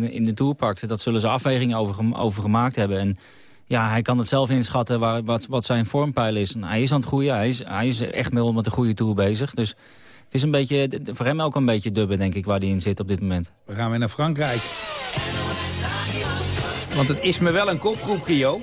in de Tour pakt. Dat zullen ze afwegingen over, over gemaakt hebben. En ja, hij kan het zelf inschatten waar, wat, wat zijn vormpeil is. Hij is aan het groeien, hij is, hij is echt met de goede Tour bezig. Dus het is een beetje, voor hem ook een beetje dubben, denk ik, waar hij in zit op dit moment. We gaan weer naar Frankrijk. Want het is me wel een kopgroep, Gio.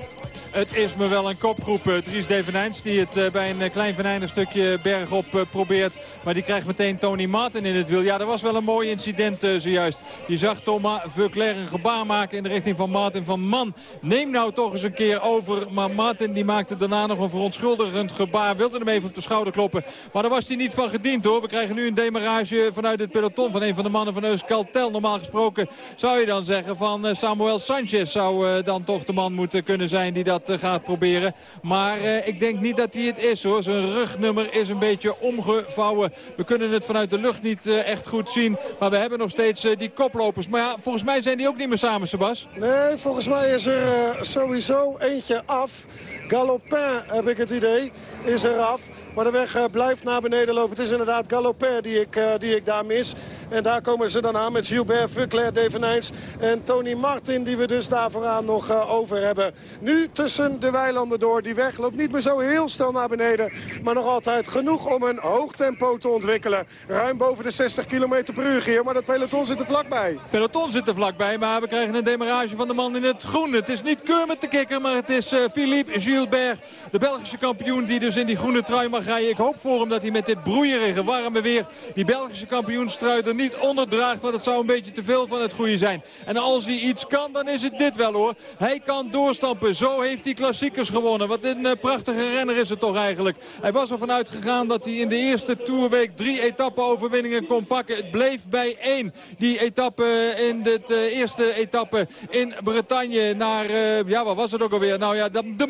Het is me wel een kopgroep. Eh, Dries Devenijns die het eh, bij een eh, klein venijnig stukje bergop probeert. Maar die krijgt meteen Tony Martin in het wiel. Ja, dat was wel een mooi incident zojuist. Je zag Thomas Veuclair een gebaar maken in de richting van Martin. Van man, neem nou toch eens een keer over. Maar Martin die maakte daarna nog een verontschuldigend gebaar. Wilde hem even op de schouder kloppen. Maar daar was hij niet van gediend hoor. We krijgen nu een demarage vanuit het peloton van een van de mannen van Euskaltel. Normaal gesproken zou je dan zeggen van Samuel Sanchez zou dan toch de man moeten kunnen zijn die dat eh, gaat proberen. Maar eh, ik denk niet dat hij het is hoor. Zijn rugnummer is een beetje omgevouwen. We kunnen het vanuit de lucht niet eh, echt goed zien. Maar we hebben nog steeds die koplopers. Maar ja, volgens mij zijn die ook niet meer samen, Sebas. Nee, volgens mij is er sowieso eentje af. Galopin heb ik het idee, is er af. Maar de weg blijft naar beneden lopen. Het is inderdaad Galopin die ik, die ik daar mis. En daar komen ze dan aan met Gilbert Vuclair, Devenijns en Tony Martin... die we dus daar vooraan nog uh, over hebben. Nu tussen de weilanden door. Die weg loopt niet meer zo heel snel naar beneden. Maar nog altijd genoeg om een hoog tempo te ontwikkelen. Ruim boven de 60 km per uur, Geer. Maar dat peloton zit er vlakbij. Peloton zit er vlakbij, maar we krijgen een demarage van de man in het groen. Het is niet Keur met de kikker, maar het is Philippe De Belgische kampioen die dus in die groene trui mag rijden. Ik hoop voor hem dat hij met dit broeierige warme weer... die Belgische kampioenstrui er niet onderdraagt. Want het zou een beetje te veel van het goede zijn. En als hij iets kan, dan is het dit wel hoor. Hij kan doorstampen. Zo heeft hij klassiekers gewonnen. Wat een uh, prachtige renner is het toch eigenlijk. Hij was ervan uitgegaan dat hij in de eerste Tourweek drie etappe-overwinningen kon pakken. Het bleef bij één. Die etappe in de uh, eerste etappe in Bretagne naar, ja wat was het ook alweer? Nou ja, de, de,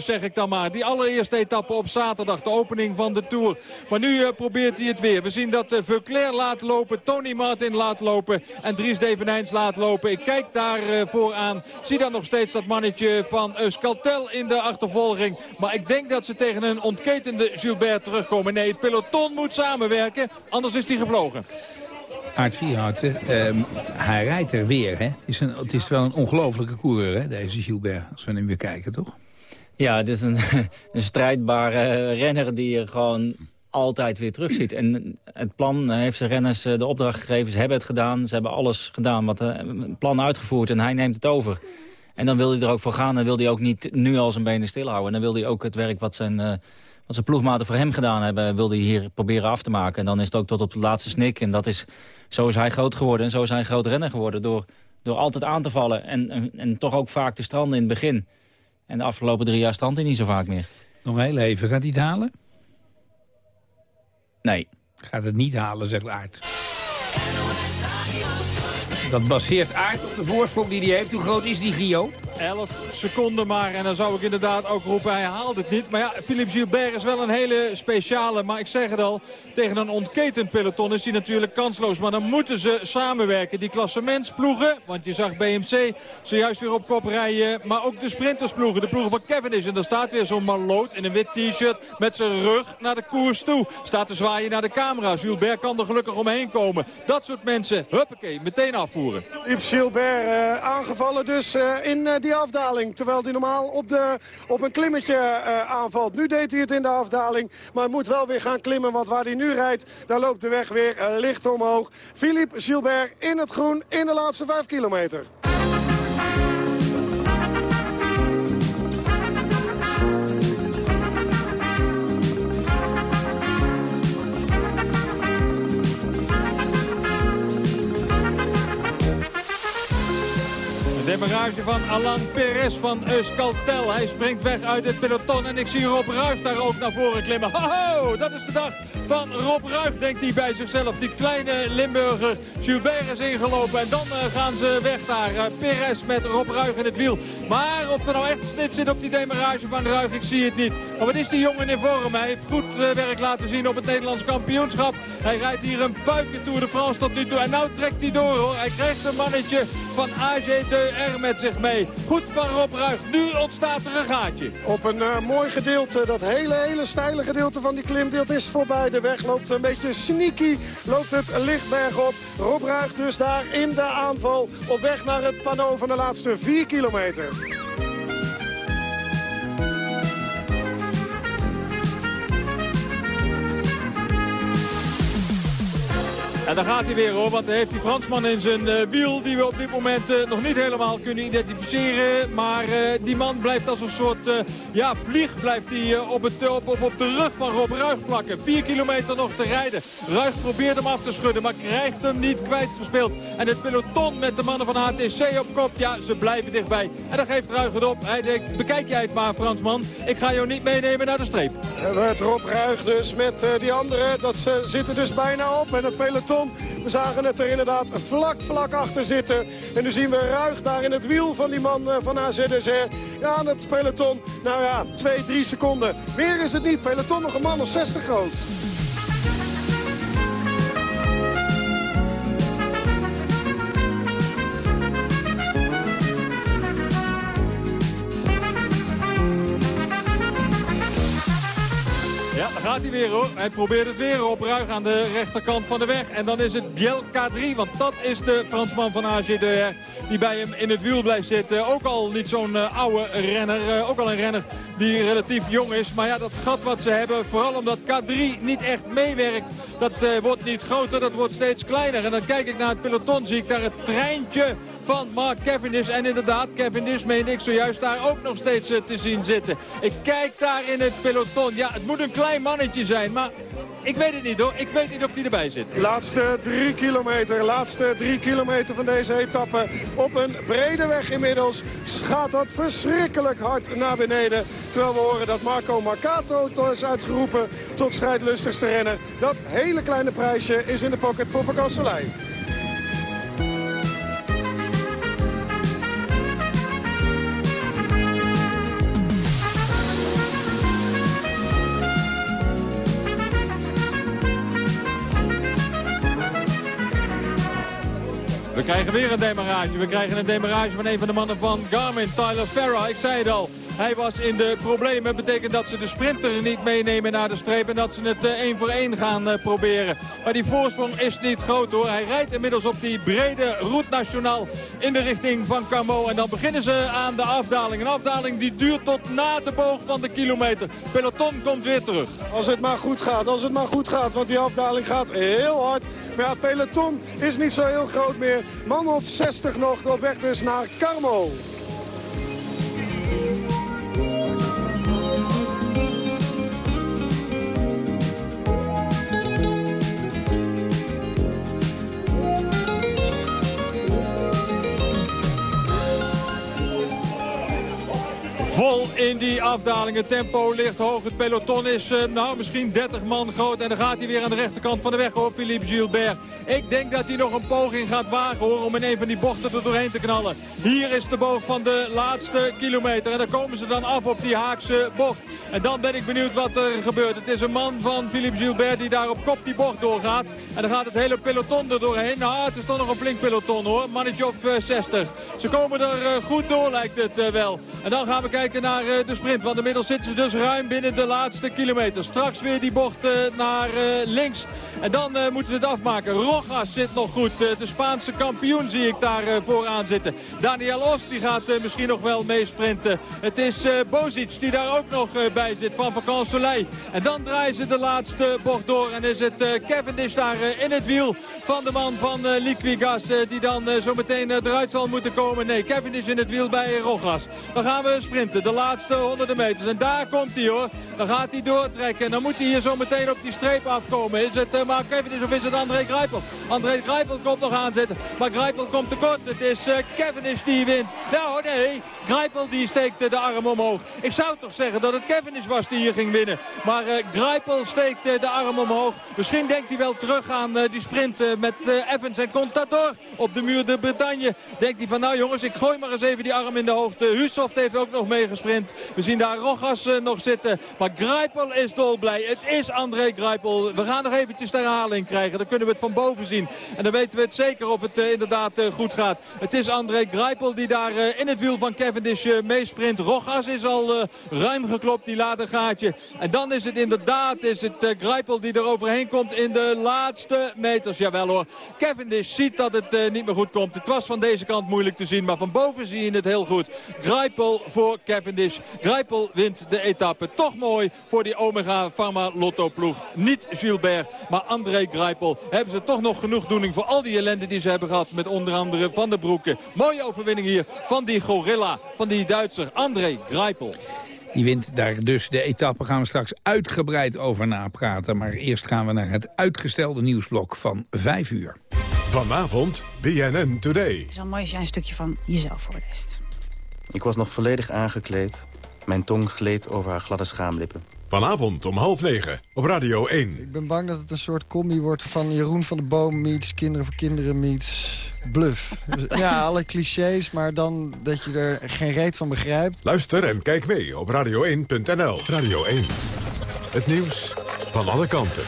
zeg ik dan maar. Die allereerste etappe op zaterdag, de opening van de Tour. Maar nu probeert hij het weer. We zien dat Veuclair laat lopen. Tony Martin laat lopen. En Dries Devenijns laat lopen. Ik kijk daar uh, vooraan. Zie dan nog steeds dat mannetje van Euskaltel in de achtervolging. Maar ik denk dat ze tegen een ontketende Gilbert terugkomen. Nee, het peloton moet samenwerken. Anders is hij gevlogen. Aard Vierhouten, ehm, hij rijdt er weer. Hè? Het, is een, het is wel een ongelofelijke coureur, hè, deze Gilbert. Als we hem weer kijken, toch? Ja, het is een, een strijdbare renner die er gewoon altijd weer terugziet. En het plan heeft de renners eh, de opdracht gegeven. Ze hebben het gedaan. Ze hebben alles gedaan. Wat eh, plan uitgevoerd. En hij neemt het over. En dan wil hij er ook voor gaan. Dan wil hij ook niet nu al zijn benen stilhouden. En dan wil hij ook het werk wat zijn, wat zijn ploegmaten voor hem gedaan hebben... wil hij hier proberen af te maken. En dan is het ook tot op de laatste snik. En dat is, zo is hij groot geworden. En zo is hij een groot renner geworden. Door, door altijd aan te vallen. En, en, en toch ook vaak te stranden in het begin. En de afgelopen drie jaar strand hij niet zo vaak meer. Nog heel even. Gaat hij het halen? Nee. Gaat het niet halen, zegt Aard. Dat baseert Aard op de voorsprong die hij heeft. Hoe groot is die, Gio? 11 seconden maar. En dan zou ik inderdaad ook roepen, hij haalt het niet. Maar ja, Philippe Gilbert is wel een hele speciale. Maar ik zeg het al, tegen een ontketend peloton is hij natuurlijk kansloos. Maar dan moeten ze samenwerken. Die klassementsploegen, want je zag BMC zojuist weer op kop rijden. Maar ook de sprintersploegen, de ploegen van Cavendish. En daar staat weer zo'n maloot in een wit t-shirt met zijn rug naar de koers toe. Staat te zwaaien naar de camera. Gilbert kan er gelukkig omheen komen. Dat soort mensen, huppakee, meteen afvoeren. Philippe Gilbert uh, aangevallen dus uh, in... Uh, die afdaling. Terwijl hij normaal op, de, op een klimmetje uh, aanvalt. Nu deed hij het in de afdaling. Maar moet wel weer gaan klimmen. Want waar hij nu rijdt, daar loopt de weg weer uh, licht omhoog. Philippe Gilbert in het groen in de laatste 5 kilometer. Demarage van Alain Perez van Euskaltel. Hij springt weg uit het peloton en ik zie Rob Ruijf daar ook naar voren klimmen. Ho, dat is de dag van Rob Ruijf, denkt hij bij zichzelf. Die kleine Limburger. Gilbert is ingelopen en dan uh, gaan ze weg daar. Uh, Perez met Rob Ruijf in het wiel. Maar of er nou echt snit zit op die demarage van Ruijf, ik zie het niet. Maar wat is die jongen in vorm? Hij heeft goed uh, werk laten zien op het Nederlands kampioenschap. Hij rijdt hier een puiken Tour de France tot nu toe. En nou trekt hij door hoor. Hij krijgt een mannetje van AG2R met zich mee. Goed van Rob Ruijf. Nu ontstaat er een gaatje. Op een mooi gedeelte, dat hele, hele steile gedeelte van die klim, is voorbij brede weg. Loopt een beetje sneaky. Loopt het lichtberg op. Rob Ruig dus daar in de aanval. Op weg naar het pano van de laatste 4 kilometer. En daar gaat hij weer hoor, want heeft die Fransman in zijn uh, wiel... die we op dit moment uh, nog niet helemaal kunnen identificeren. Maar uh, die man blijft als een soort ja, vlieg blijft hij, op, het, op, op, op de rug van Rob Ruig plakken. Vier kilometer nog te rijden. Ruig probeert hem af te schudden, maar krijgt hem niet kwijtgespeeld. En het peloton met de mannen van HTC op kop, ja, ze blijven dichtbij. En dan geeft Ruig het op. Hij denkt, bekijk jij het maar Fransman. Ik ga jou niet meenemen naar de streep. Het Rob Ruig dus met die anderen. Dat ze zitten dus bijna op. En het peloton we zagen het er inderdaad vlak, vlak achter zitten. En nu zien we Ruig daar in het wiel van die man eh, van AZSR. Ja, aan het peloton. Nou ja, 2, 3 seconden. Meer is het niet. Peloton nog een man of 60 groot. Hij weer hoor. Probeert het weer op Ruig aan de rechterkant van de weg. En dan is het Bielka 3, want dat is de Fransman van AGDR die bij hem in het wiel blijft zitten. Ook al niet zo'n uh, oude renner, uh, ook al een renner die relatief jong is. Maar ja, dat gat wat ze hebben, vooral omdat K3 niet echt meewerkt, dat uh, wordt niet groter, dat wordt steeds kleiner. En dan kijk ik naar het peloton, zie ik daar het treintje van Mark Cavendish. En inderdaad, Cavendish meen ik zojuist daar ook nog steeds te zien zitten. Ik kijk daar in het peloton. Ja, het moet een klein mannetje zijn, maar ik weet het niet hoor. Ik weet niet of hij erbij zit. Laatste drie kilometer. Laatste drie kilometer van deze etappe. Op een brede weg inmiddels gaat dat verschrikkelijk hard naar beneden. Terwijl we horen dat Marco Marcato is uitgeroepen tot strijdlustigste renner. Dat hele kleine prijsje is in de pocket voor Van weer een demarage. We krijgen een demarage van een van de mannen van Garmin, Tyler Farah. Ik zei het al, hij was in de problemen. betekent dat ze de sprinter niet meenemen naar de streep. En dat ze het uh, één voor één gaan uh, proberen. Maar die voorsprong is niet groot hoor. Hij rijdt inmiddels op die brede route nationaal in de richting van Camo. En dan beginnen ze aan de afdaling. Een afdaling die duurt tot na de boog van de kilometer. Peloton komt weer terug. Als het maar goed gaat, als het maar goed gaat. Want die afdaling gaat heel hard. Maar ja, peloton is niet zo heel groot meer. Man of 60 nog op weg dus naar Carmo. In die afdaling. Het tempo ligt hoog. Het peloton is uh, nou misschien 30 man groot. En dan gaat hij weer aan de rechterkant van de weg hoor, Philippe Gilbert. Ik denk dat hij nog een poging gaat wagen hoor, om in een van die bochten er doorheen te knallen. Hier is de boog van de laatste kilometer. En dan komen ze dan af op die Haakse bocht. En dan ben ik benieuwd wat er gebeurt. Het is een man van Philippe Gilbert die daar op kop die bocht doorgaat. En dan gaat het hele peloton er doorheen. Nou, het is toch nog een flink peloton hoor. Mannetje of 60. Eh, ze komen er uh, goed door lijkt het wel. En dan gaan we kijken naar de sprint. Want inmiddels zitten ze dus ruim binnen de laatste kilometer. Straks weer die bocht naar links. En dan moeten ze het afmaken. Rojas zit nog goed. de Spaanse kampioen zie ik daar vooraan zitten. Daniel Os die gaat misschien nog wel meesprinten. Het is Bozic die daar ook nog bij zit van Vacan. En dan draaien ze de laatste bocht door. En is het Cavendish daar in het wiel van de man van Liquigas. die dan zo meteen eruit zal moeten komen. Nee, Cavendish in het wiel bij Rojas. Dan gaan we sprinten. De laatste honderden meters. En daar komt hij hoor. Dan gaat hij doortrekken. En dan moet hij hier zo meteen op die streep afkomen. Is het uh, Mark Cavendish of is het André Grijpel? André Grijpel komt nog aanzetten. Maar Grijpel komt tekort. Het is uh, Cavendish die wint. Nou nee, Grijpel die steekt de arm omhoog. Ik zou toch zeggen dat het Cavendish was die hier ging winnen. Maar Grijpel steekt de arm omhoog. Misschien denkt hij wel terug aan die sprint met Evans en Contador op de muur de Bretagne. Denkt hij van nou jongens, ik gooi maar eens even die arm in de hoogte. Hussoft heeft ook nog mee We zien daar Rogas nog zitten. Maar Grijpel is dolblij. Het is André Grijpel. We gaan nog eventjes de herhaling krijgen. Dan kunnen we het van boven zien. En dan weten we het zeker of het inderdaad goed gaat. Het is André Grijpel die daar in het wiel van Cavendish meesprint. Rogas is al ruim geklopt. Die laat een gaatje. En dan is het inderdaad is het, Grijpel die er overheen komt in de laatste meters. Jawel hoor. Cavendish ziet dat het niet meer goed komt. Het was van deze kant moeilijk te zien. Maar van boven zie je het heel goed. Grijpel voor Cavendish. Grijpel wint de etappe. Toch mooi voor die Omega Pharma Lotto ploeg. Niet Gilbert, maar André Grijpel. Hebben ze toch nog genoeg doening voor al die ellende die ze hebben gehad. Met onder andere Van der Broeke. Mooie overwinning hier van die gorilla. Van die Duitser André Grijpel. Die wint daar dus de etappe. Gaan we straks uitgebreid over napraten. Maar eerst gaan we naar het uitgestelde nieuwsblok van 5 uur. Vanavond BNN Today. Het is al mooi als jij een stukje van jezelf voorleest. Ik was nog volledig aangekleed. Mijn tong gleed over haar gladde schaamlippen. Vanavond om half negen op Radio 1. Ik ben bang dat het een soort combi wordt van Jeroen van de Boom meets Kinderen voor Kinderen meets Bluff. Ja, alle clichés, maar dan dat je er geen reet van begrijpt. Luister en kijk mee op radio1.nl. Radio 1. Het nieuws van alle kanten.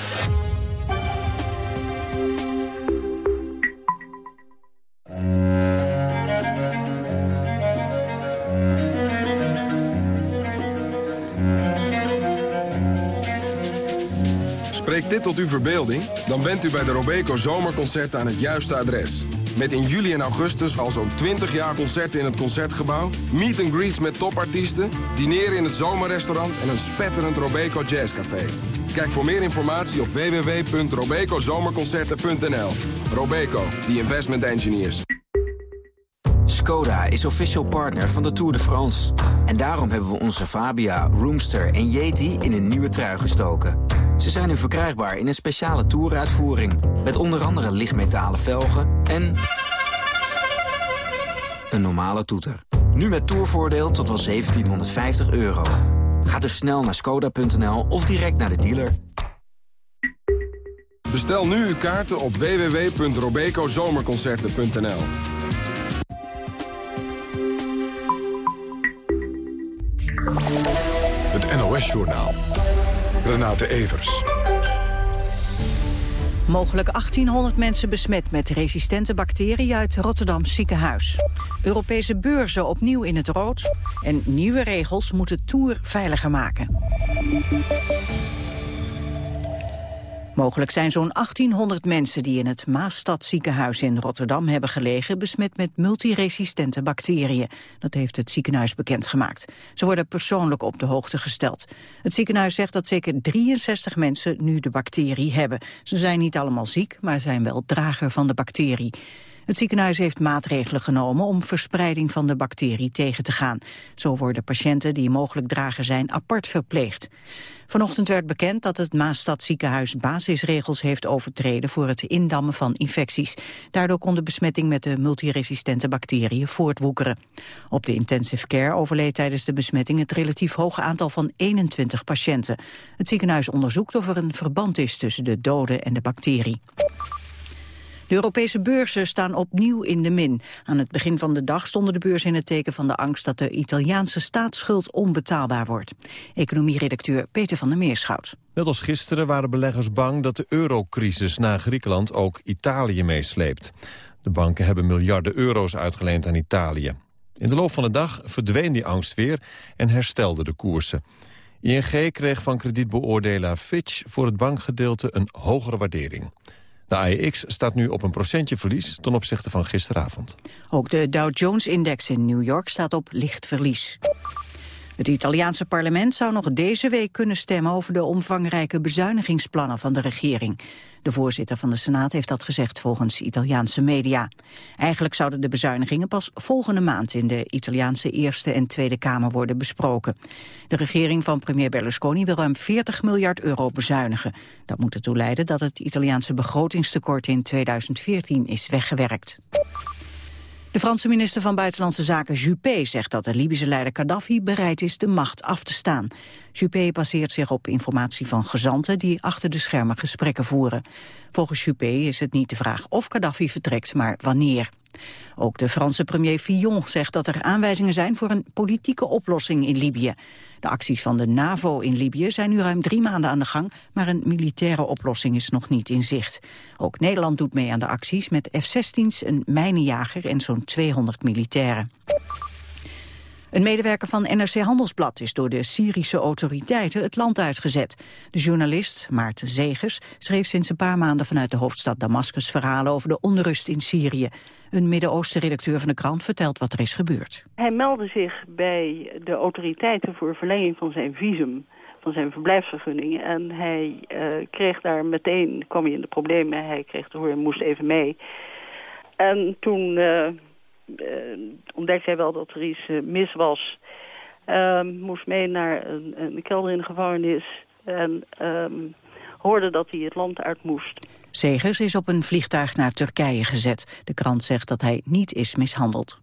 Spreekt dit tot uw verbeelding? Dan bent u bij de Robeco Zomerconcerten aan het juiste adres. Met in juli en augustus al zo'n 20 jaar concerten in het Concertgebouw... meet and greets met topartiesten, dineren in het zomerrestaurant... en een spetterend Robeco Jazzcafé. Kijk voor meer informatie op www.robecozomerconcerten.nl. Robeco, the investment engineers. Skoda is official partner van de Tour de France. En daarom hebben we onze Fabia, Roomster en Yeti in een nieuwe trui gestoken. Ze zijn nu verkrijgbaar in een speciale toeruitvoering... met onder andere lichtmetalen velgen en... een normale toeter. Nu met tourvoordeel tot wel 1750 euro. Ga dus snel naar skoda.nl of direct naar de dealer. Bestel nu uw kaarten op www.robecozomerconcerten.nl Het NOS-journaal. Renate Evers. Mogelijk 1800 mensen besmet met resistente bacteriën uit Rotterdam ziekenhuis. Europese beurzen opnieuw in het rood. En nieuwe regels moeten Tour veiliger maken. Mogelijk zijn zo'n 1800 mensen die in het Maasstadziekenhuis in Rotterdam hebben gelegen besmet met multiresistente bacteriën. Dat heeft het ziekenhuis bekendgemaakt. Ze worden persoonlijk op de hoogte gesteld. Het ziekenhuis zegt dat zeker 63 mensen nu de bacterie hebben. Ze zijn niet allemaal ziek, maar zijn wel drager van de bacterie. Het ziekenhuis heeft maatregelen genomen om verspreiding van de bacterie tegen te gaan. Zo worden patiënten die mogelijk drager zijn apart verpleegd. Vanochtend werd bekend dat het Maastad ziekenhuis basisregels heeft overtreden voor het indammen van infecties. Daardoor kon de besmetting met de multiresistente bacteriën voortwoekeren. Op de intensive care overleed tijdens de besmetting het relatief hoge aantal van 21 patiënten. Het ziekenhuis onderzoekt of er een verband is tussen de doden en de bacterie. De Europese beurzen staan opnieuw in de min. Aan het begin van de dag stonden de beurzen in het teken van de angst dat de Italiaanse staatsschuld onbetaalbaar wordt. Economieredacteur Peter van der Meerschout. Net als gisteren waren beleggers bang dat de eurocrisis na Griekenland ook Italië meesleept. De banken hebben miljarden euro's uitgeleend aan Italië. In de loop van de dag verdween die angst weer en herstelden de koersen. ING kreeg van kredietbeoordelaar Fitch voor het bankgedeelte een hogere waardering. De AEX staat nu op een procentje verlies ten opzichte van gisteravond. Ook de Dow Jones-index in New York staat op licht verlies. Het Italiaanse parlement zou nog deze week kunnen stemmen over de omvangrijke bezuinigingsplannen van de regering. De voorzitter van de Senaat heeft dat gezegd volgens Italiaanse media. Eigenlijk zouden de bezuinigingen pas volgende maand in de Italiaanse Eerste en Tweede Kamer worden besproken. De regering van premier Berlusconi wil ruim 40 miljard euro bezuinigen. Dat moet ertoe leiden dat het Italiaanse begrotingstekort in 2014 is weggewerkt. De Franse minister van Buitenlandse Zaken Juppé zegt dat de Libische leider Gaddafi bereid is de macht af te staan. Juppé baseert zich op informatie van gezanten die achter de schermen gesprekken voeren. Volgens Juppé is het niet de vraag of Gaddafi vertrekt, maar wanneer. Ook de Franse premier Fillon zegt dat er aanwijzingen zijn voor een politieke oplossing in Libië. De acties van de NAVO in Libië zijn nu ruim drie maanden aan de gang, maar een militaire oplossing is nog niet in zicht. Ook Nederland doet mee aan de acties met F-16's, een mijnenjager en zo'n 200 militairen. Een medewerker van NRC Handelsblad is door de Syrische autoriteiten het land uitgezet. De journalist, Maarten Zegers, schreef sinds een paar maanden vanuit de hoofdstad Damascus verhalen over de onrust in Syrië. Een Midden-Oosten-redacteur van de krant vertelt wat er is gebeurd. Hij meldde zich bij de autoriteiten voor verlenging van zijn visum van zijn verblijfsvergunning. En hij uh, kreeg daar meteen, kwam hij in de problemen, hij kreeg te horen, moest even mee. En toen uh, uh, ontdekte hij wel dat er iets mis was. Moest mee naar een, een, kelder in de gevangenis. En um, hoorde dat hij het land uit moest. Segers is op een vliegtuig naar Turkije gezet. De krant zegt dat hij niet is mishandeld.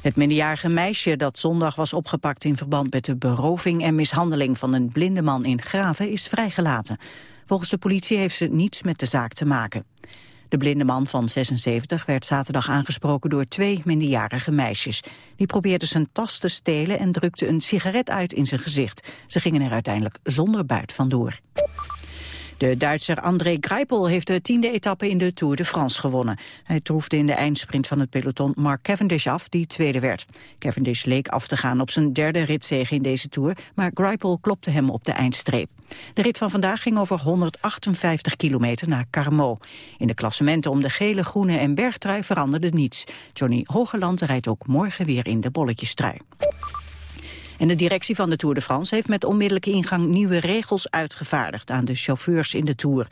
Het minderjarige meisje dat zondag was opgepakt in verband met de beroving en mishandeling van een blinde man in Graven is vrijgelaten. Volgens de politie heeft ze niets met de zaak te maken. De blinde man van 76 werd zaterdag aangesproken door twee minderjarige meisjes. Die probeerden zijn tas te stelen en drukten een sigaret uit in zijn gezicht. Ze gingen er uiteindelijk zonder buit vandoor. De Duitser André Greipel heeft de tiende etappe in de Tour de France gewonnen. Hij troefde in de eindsprint van het peloton Mark Cavendish af, die tweede werd. Cavendish leek af te gaan op zijn derde ritzege in deze Tour, maar Greipel klopte hem op de eindstreep. De rit van vandaag ging over 158 kilometer naar Carmo. In de klassementen om de gele, groene en bergtrui veranderde niets. Johnny Hogeland rijdt ook morgen weer in de bolletjestrui. En de directie van de Tour de France heeft met onmiddellijke ingang nieuwe regels uitgevaardigd aan de chauffeurs in de Tour.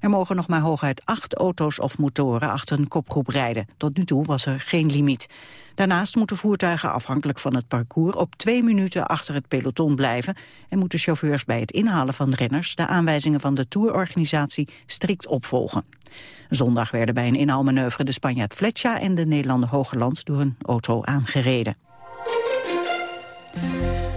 Er mogen nog maar hooguit acht auto's of motoren achter een kopgroep rijden. Tot nu toe was er geen limiet. Daarnaast moeten voertuigen afhankelijk van het parcours op twee minuten achter het peloton blijven en moeten chauffeurs bij het inhalen van renners de aanwijzingen van de tourorganisatie strikt opvolgen. Zondag werden bij een inhaalmanoeuvre de Spanjaard Fletcher en de Nederlander Hogerland door een auto aangereden.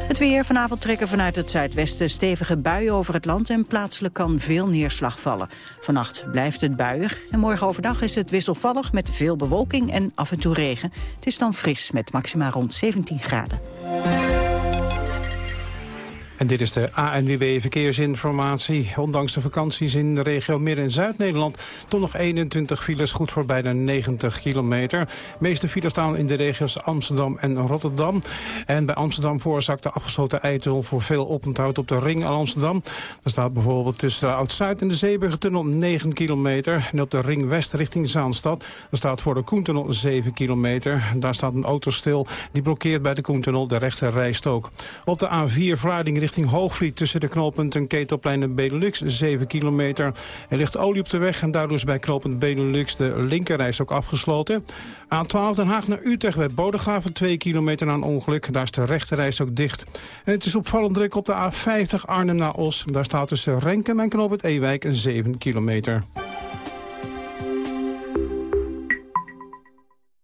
Het weer. Vanavond trekken vanuit het zuidwesten stevige buien over het land... en plaatselijk kan veel neerslag vallen. Vannacht blijft het buiig en morgen overdag is het wisselvallig... met veel bewolking en af en toe regen. Het is dan fris met maxima rond 17 graden. En dit is de ANWB Verkeersinformatie. Ondanks de vakanties in de regio Midden- en Zuid-Nederland... toch nog 21 files, goed voor bijna 90 kilometer. De meeste files staan in de regio's Amsterdam en Rotterdam. En bij Amsterdam veroorzaakt de afgesloten eitel... voor veel oponthoud op de ring aan Amsterdam. Er staat bijvoorbeeld tussen de Oud-Zuid en de Zeeburgertunnel 9 kilometer. En op de ring West richting Zaanstad... er staat voor de Koentunnel 7 kilometer. Daar staat een auto stil, die blokkeert bij de Koentunnel de rechter rijstok. Op de A4 Vlaarding richting Hoogvliet... tussen de knooppunten Ketelplein en Benelux, 7 kilometer. Er ligt olie op de weg en daardoor is bij knooppunt Benelux... de linkerreis ook afgesloten. A12 Den Haag naar Utrecht bij Bodegraven, 2 kilometer na een ongeluk. Daar is de rechterreis ook dicht. En het is opvallend druk op de A50 Arnhem naar Os. Daar staat tussen Renken en knooppunt Ewijk een 7 kilometer.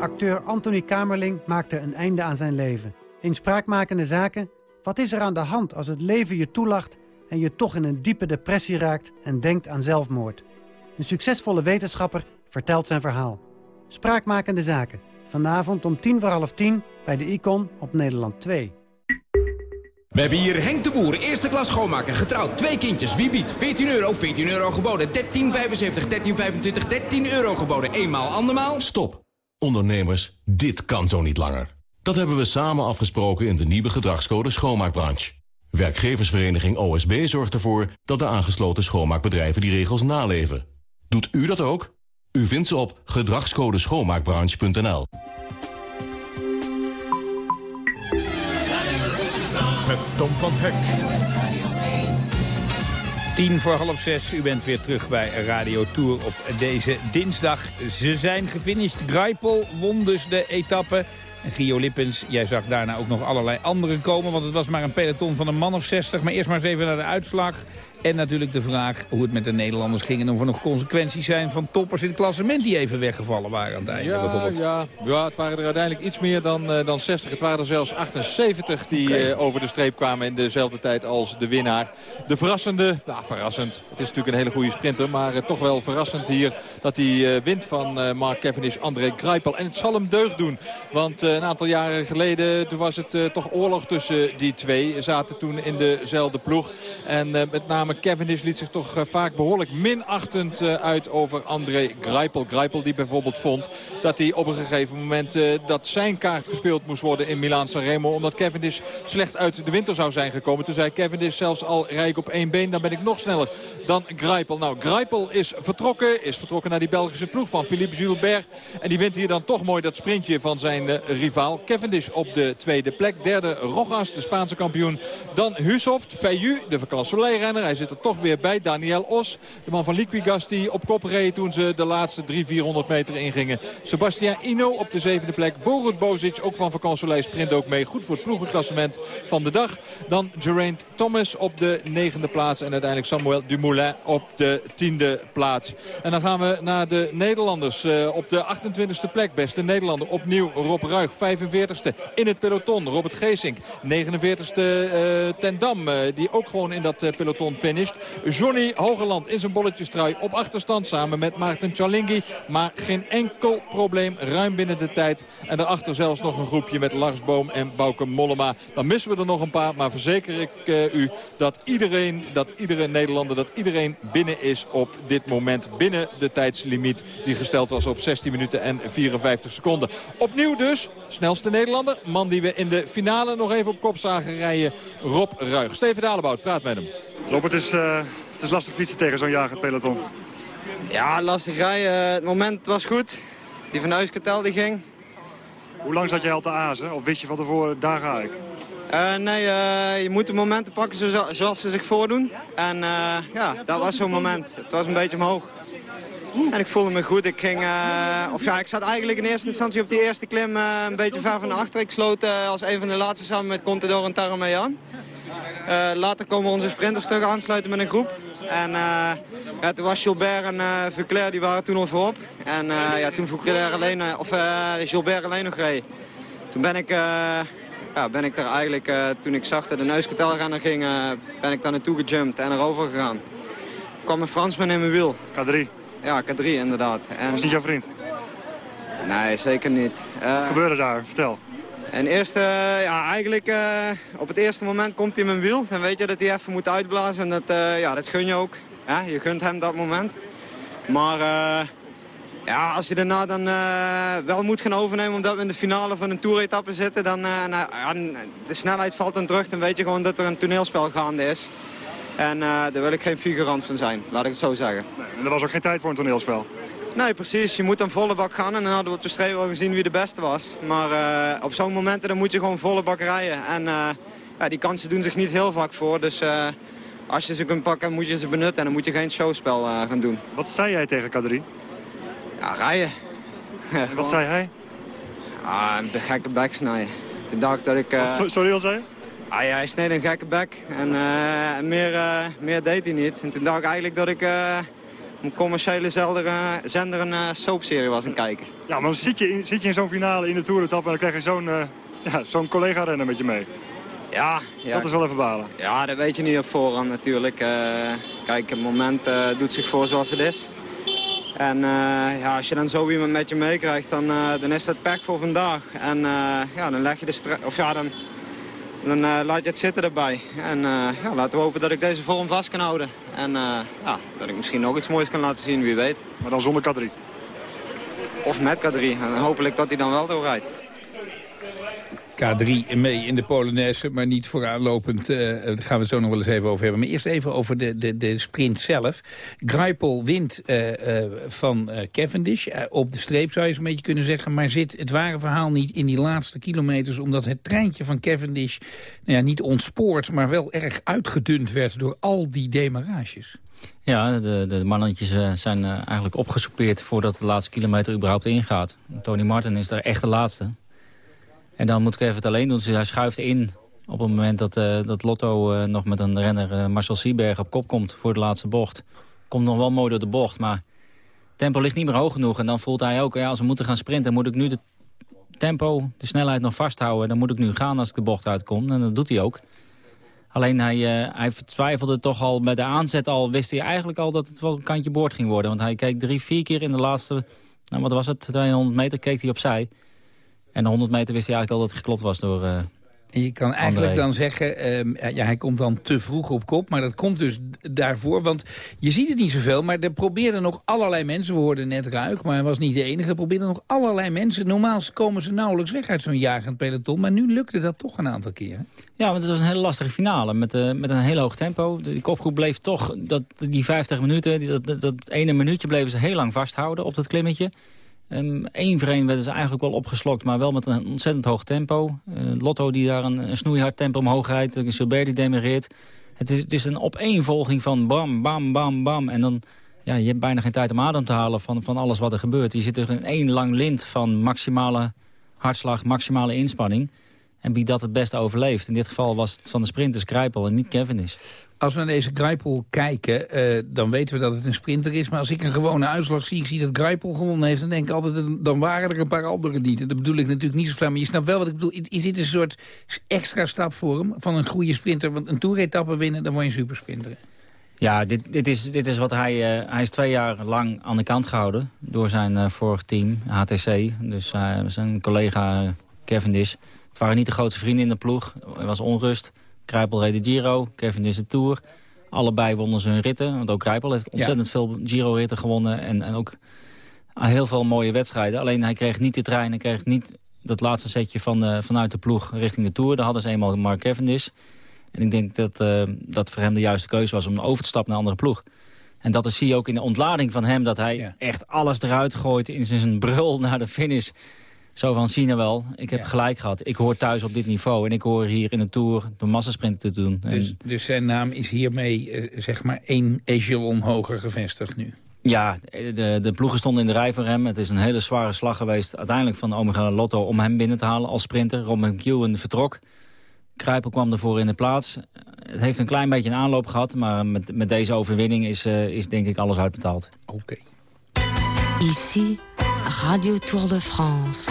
Acteur Anthony Kamerling maakte een einde aan zijn leven. In spraakmakende zaken, wat is er aan de hand als het leven je toelacht... en je toch in een diepe depressie raakt en denkt aan zelfmoord? Een succesvolle wetenschapper vertelt zijn verhaal. Spraakmakende zaken. Vanavond om tien voor half tien bij de Icon op Nederland 2. We hebben hier Henk de Boer, eerste klas schoonmaker, getrouwd, twee kindjes. Wie biedt? 14 euro, 14 euro geboden, 13,75, 13,25, 13 euro geboden. Eenmaal, andermaal. Stop. Ondernemers, dit kan zo niet langer. Dat hebben we samen afgesproken in de nieuwe gedragscode schoonmaakbranche. Werkgeversvereniging OSB zorgt ervoor dat de aangesloten schoonmaakbedrijven die regels naleven. Doet u dat ook? U vindt ze op gedragscodeschoonmaakbranche.nl. Met Tom van Hek. Tien voor half zes, u bent weer terug bij Radio Tour op deze dinsdag. Ze zijn gefinished. Greipel won dus de etappe. En Gio Lippens, jij zag daarna ook nog allerlei anderen komen... want het was maar een peloton van een man of 60. Maar eerst maar eens even naar de uitslag. En natuurlijk de vraag hoe het met de Nederlanders ging... en of er nog consequenties zijn van toppers in het klassement... die even weggevallen waren aan het einde ja, bijvoorbeeld. Ja, ja, het waren er uiteindelijk iets meer dan, uh, dan 60. Het waren er zelfs 78 die okay. uh, over de streep kwamen in dezelfde tijd als de winnaar. De verrassende, nou verrassend, het is natuurlijk een hele goede sprinter... maar uh, toch wel verrassend hier dat hij wint van Mark Cavendish, André Greipel. En het zal hem deugd doen, want een aantal jaren geleden... toen was het toch oorlog tussen die twee. Zaten toen in dezelfde ploeg. En met name name Cavendish liet zich toch uh, vaak behoorlijk minachtend uh, uit over André Greipel. Greipel die bijvoorbeeld vond dat hij op een gegeven moment uh, dat zijn kaart gespeeld moest worden in Milaan Sanremo. Omdat Cavendish slecht uit de winter zou zijn gekomen. Toen zei Cavendish zelfs al rij ik op één been, dan ben ik nog sneller dan Greipel. Nou, Greipel is vertrokken. Is vertrokken naar die Belgische ploeg van Philippe Gilbert. En die wint hier dan toch mooi dat sprintje van zijn rivaal. Cavendish op de tweede plek. Derde Rogas, de Spaanse kampioen. Dan Husoft, Feyu, de vakantie-renner. Hij zit er toch weer bij. Daniel Os, de man van Liquigas die op kop reed toen ze de laatste 300, 400 meter ingingen. Sebastian Ino op de zevende plek. Borut Bozic, ook van vakantielei, sprint ook mee. Goed voor het ploegenklassement van de dag. Dan Geraint Thomas op de negende plaats. En uiteindelijk Samuel Dumoulin op de tiende plaats. En dan gaan we naar de Nederlanders. Uh, op de 28e plek, beste Nederlander. Opnieuw Rob Ruig, 45e in het peloton. Robert Geesink, 49e uh, ten Dam. Uh, die ook gewoon in dat peloton Johnny Hogeland in zijn bolletjestrui op achterstand samen met Maarten Chalingi. Maar geen enkel probleem, ruim binnen de tijd. En daarachter zelfs nog een groepje met Lars Boom en Bouke Mollema. Dan missen we er nog een paar, maar verzeker ik uh, u dat iedereen, dat iedere Nederlander, dat iedereen binnen is op dit moment. Binnen de tijdslimiet die gesteld was op 16 minuten en 54 seconden. Opnieuw dus, snelste Nederlander. Man die we in de finale nog even op kop zagen rijden, Rob Ruig. Steven Dalebout, praat met hem. Rob, het is, uh, het is lastig fietsen tegen zo'n jagend peloton. Ja, lastig rijden. Het moment was goed. Die van Huiskartel die ging. Hoe lang zat jij al te azen? Of wist je van tevoren, daar ga ik? Uh, nee, uh, je moet de momenten pakken zoals, zoals ze zich voordoen. En uh, ja, dat was zo'n moment. Het was een beetje omhoog. En ik voelde me goed. Ik, ging, of ja, ik zat eigenlijk in eerste instantie op die eerste klim een beetje ver van achter. Ik sloot als een van de laatste samen met Contador en Taramee aan. Later komen onze sprinters terug aansluiten met een groep. En ja, toen was Gilbert en Verclair, die waren toen al voorop. En ja, toen Verclair alleen, of Gilbert alleen nog reed. Toen ben ik, ja, ben ik daar eigenlijk, toen ik zag dat de neuskartelrenner ging, ben ik daar naartoe gejumpt en erover gegaan. Er kwam een Fransman in mijn wiel. K3? Ja, K3 inderdaad. En... Was niet jouw vriend? Nee, zeker niet. Wat gebeurde daar? Vertel. En eerst, uh, ja, eigenlijk uh, op het eerste moment komt hij in mijn wiel. Dan weet je dat hij even moet uitblazen. En dat, ja, dat gun je ook. Ja, je gunt hem dat moment. Maar ja, als je daarna dan wel moet gaan overnemen... omdat we in de finale van een toeretappe zitten... dan nou, de snelheid valt dan terug. Dan weet je gewoon dat er een toneelspel gaande is. En daar wil ik geen figurant van zijn, laat ik het zo zeggen. Nee, en er was ook geen tijd voor een toneelspel? Nee, precies. Je moet dan volle bak gaan. En dan hadden we op de streep wel gezien wie de beste was. Maar uh, op zo'n momenten dan moet je gewoon volle bak rijden. En uh, ja, die kansen doen zich niet heel vaak voor. Dus als je ze kunt pakken, moet je ze benutten. En dan moet je geen showspel gaan doen. Wat zei jij tegen Kadri? Ja, rijden. wat zei hij? Ah, een gekke bek snijden. Toen dacht dat ik... Wat, sorry, wat zei je? Ah, ja, hij sneed een gekke bek. En meer, meer deed hij niet. En toen dacht ik eigenlijk dat ik een commerciële zender, zender een uh, soapserie was aan kijken. Ja, maar dan zit je in, zit je in zo'n finale in de Toerentap en dan krijg je zo'n uh, ja, zo'n collega-renner met je mee. Ja, ja, Dat is wel even balen. Ja, dat weet je niet op voorhand natuurlijk. Uh, kijk, het moment doet zich voor zoals het is. En ja, als je dan zo iemand met je meekrijgt, dan, dan is dat pack voor vandaag. En ja, dan leg je de of ja, dan dan uh, laat je het zitten erbij. En uh, ja, laten we hopen dat ik deze vorm vast kan houden. En uh, ja, dat ik misschien nog iets moois kan laten zien, wie weet. Maar dan zonder K3? of met K3. En hopelijk dat hij dan wel doorrijdt. K3 mee in de Polonaise, maar niet vooraanlopend. Uh, daar gaan we het zo nog wel eens even over hebben. Maar eerst even over de, de, de sprint zelf. Greipel wint uh, van Cavendish. op de streep zou je een beetje kunnen zeggen. Maar zit het ware verhaal niet in die laatste kilometers... omdat het treintje van Cavendish nou ja, niet ontspoord... maar wel erg uitgedund werd door al die demarages. Ja, de, de mannetjes zijn eigenlijk opgesoupeerd... voordat de laatste kilometer überhaupt ingaat. Tony Martin is daar echt de laatste. En dan moet Kevin het alleen doen. Dus hij schuift in op het moment dat, uh, dat Lotto uh, nog met een renner uh, Marcel Sieberg op kop komt voor de laatste bocht. Komt nog wel mooi door de bocht, maar tempo ligt niet meer hoog genoeg. En dan voelt hij ook, ja, als we moeten gaan sprinten, moet ik nu de tempo, de snelheid nog vasthouden. Dan moet ik nu gaan als ik de bocht uitkom. En dat doet hij ook. Alleen hij, hij vertwijfelde toch al met de aanzet al, wist hij eigenlijk al dat het wel een kantje boord ging worden. Want hij keek drie, vier keer in de laatste, nou wat was het, 200 meter, keek hij opzij. En de 100 meter wist hij eigenlijk al dat hij geklopt was door... Uh, je kan eigenlijk dan zeggen, uh, ja, hij komt dan te vroeg op kop. Maar dat komt dus daarvoor, want je ziet het niet zoveel. Maar er probeerden nog allerlei mensen, we hoorden net Ruik, maar hij was niet de enige. Er probeerden nog allerlei mensen. Normaal komen ze nauwelijks weg uit zo'n jagend peloton. Maar nu lukte dat toch een aantal keren. Ja, want het was een hele lastige finale met, uh, met een heel hoog tempo. De kopgroep bleef toch, dat, die 50 minuten, die, dat, dat ene minuutje bleven ze heel lang vasthouden op dat klimmetje. Eén um, voor één werden ze eigenlijk wel opgeslokt, maar wel met een ontzettend hoog tempo. Uh, Lotto die daar een, een, snoeihard tempo omhoog rijdt, Gilbert die demereert. Het is, het is een opeenvolging van bam, bam, bam, bam. En dan, ja, je hebt bijna geen tijd om adem te halen van, van alles wat er gebeurt. Je zit er in één lang lint van maximale hartslag, maximale inspanning. En wie dat het beste overleeft. In dit geval was het van de sprinters Kruipel en niet Cavendish. Als we naar deze Greipel kijken, uh, dan weten we dat het een sprinter is. Maar als ik een gewone uitslag zie, ik zie dat Greipel gewonnen heeft... dan denk ik altijd, dan waren er een paar anderen niet. En dat bedoel ik natuurlijk niet zo flauw. Maar je snapt wel wat ik bedoel. Is dit een soort extra stap voor hem van een goede sprinter? Want een toeretappe winnen, dan word je een supersprinter. Ja, dit, dit, is, dit is wat hij... Uh, hij is twee jaar lang aan de kant gehouden door zijn uh, vorig team, HTC. Dus zijn collega Cavendish. Waren niet de grootste vrienden in de ploeg. Er was onrust. Kruipel reed de Giro, Kevin is de Tour. Allebei wonnen ze hun ritten. Want ook Kruipel heeft ontzettend veel Giro-ritten gewonnen. En, en ook heel veel mooie wedstrijden. Alleen hij kreeg niet de trein, hij kreeg niet dat laatste setje van, uh, vanuit de ploeg richting de Tour. Daar hadden ze eenmaal Mark Cavendish. En ik denk dat uh, dat voor hem de juiste keuze was om over te stappen naar een andere ploeg. En dat zie je ook in de ontlading van hem, dat hij echt alles eruit gooit in zijn brul naar de finish. Zo van, zie je wel, ik heb gelijk gehad. Ik hoor thuis op dit niveau en ik hoor hier in de Tour de massasprint te doen. Dus, dus zijn naam is hiermee uh, zeg maar één echelon hoger gevestigd nu? Ja, de, de ploegen stonden in de rij voor hem. Het is een hele zware slag geweest uiteindelijk van Omega Lotto om hem binnen te halen als sprinter. Rob McEwen vertrok. Kruipel kwam ervoor in de plaats. Het heeft een klein beetje een aanloop gehad, maar met, met deze overwinning is, uh, is denk ik alles uitbetaald. Oké. Okay. Ici Radio Tour de France.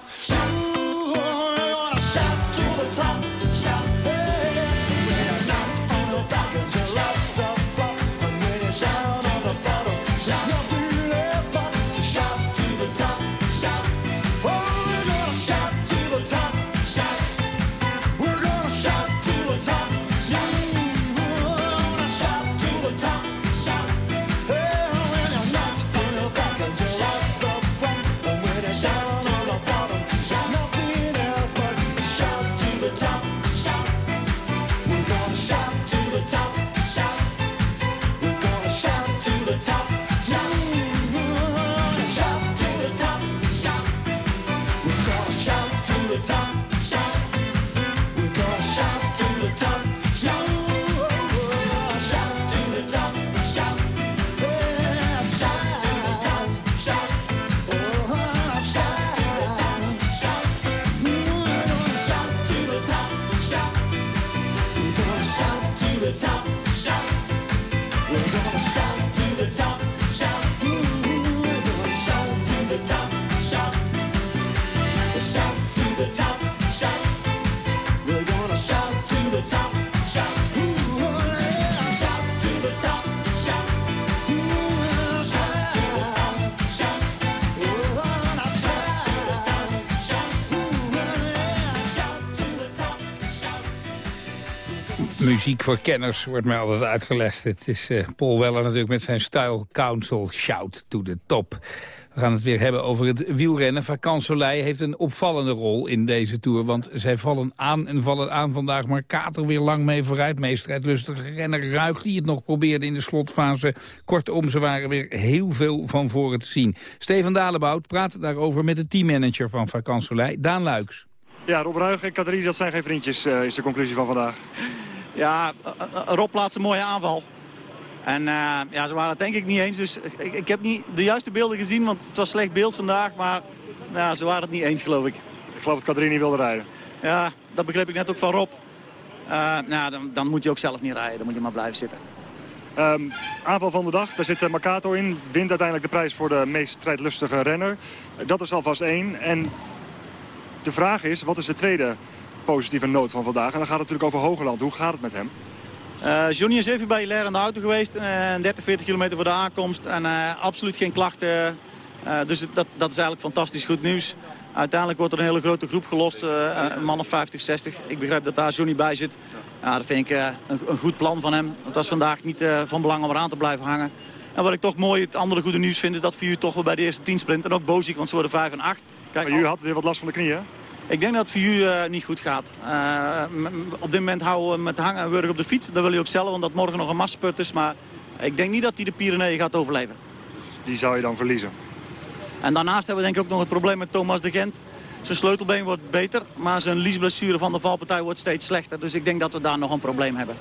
Muziek voor kenners wordt mij altijd uitgelegd. Het is eh, Paul Weller natuurlijk met zijn Style Council Shout to the Top. We gaan het weer hebben over het wielrennen. Vacansoleil heeft een opvallende rol in deze Tour. Want zij vallen aan en vallen aan vandaag. Maar Kater weer lang mee vooruit. Meest strijdlustige renner Ruig die het nog probeerde in de slotfase. Kortom, ze waren weer heel veel van voren te zien. Steven Dalebout praat daarover met de teammanager van Vacansoleil, Daan Luiks. Ja, Rob Ruig en Katerie, dat zijn geen vriendjes, eh, is de conclusie van vandaag. Ja, Rob plaatst een mooie aanval. En eh, ja, ze waren het denk ik niet eens. Dus ik, ik heb niet de juiste beelden gezien, want het was slecht beeld vandaag. Maar ja, ze waren het niet eens, geloof ik. Ik geloof dat Katerie niet wilde rijden. Ja, dat begreep ik net ook van Rob. Eh, nou, dan, dan moet je ook zelf niet rijden. Dan moet je maar blijven zitten. Ehm, aanval van de dag, daar zit eh, Makato in. Wint uiteindelijk de prijs voor de meest strijdlustige renner. Dat is alvast één. En de vraag is, wat is de tweede positieve noot van vandaag? En dan gaat het natuurlijk over Hogeland. Hoe gaat het met hem? Eh, Johnny is even bij Hilaire aan de auto geweest. eh 30, 40 kilometer voor de aankomst. En eh, absoluut geen klachten. Eh, dus dat, dat is eigenlijk fantastisch goed nieuws. Uiteindelijk wordt er een hele grote groep gelost. eh, een man of 50, 60. Ik begrijp dat daar Johnny bij zit. Ja, dat vind ik eh, een, een goed plan van hem. Het was vandaag niet eh, van belang om eraan te blijven hangen. En wat ik toch mooi, het andere goede nieuws vind... is dat Viu toch wel bij de eerste 10 sprint. En ook Boziek, want ze worden 5 en 8. Kijk, Maar u had weer wat last van de knieën. Ik denk dat het voor u eh, niet goed gaat. Eh, op dit moment houden we met hangen en op de fiets. Dat wil hij ook zelf, omdat morgen nog een massput is. Maar ik denk niet dat hij de Pyreneeën gaat overleven. Die zou je dan verliezen. En daarnaast hebben we denk ik ook nog het probleem met Thomas de Gent. Zijn sleutelbeen wordt beter, maar zijn liesblessure van de valpartij wordt steeds slechter. Dus ik denk dat we daar nog een probleem hebben.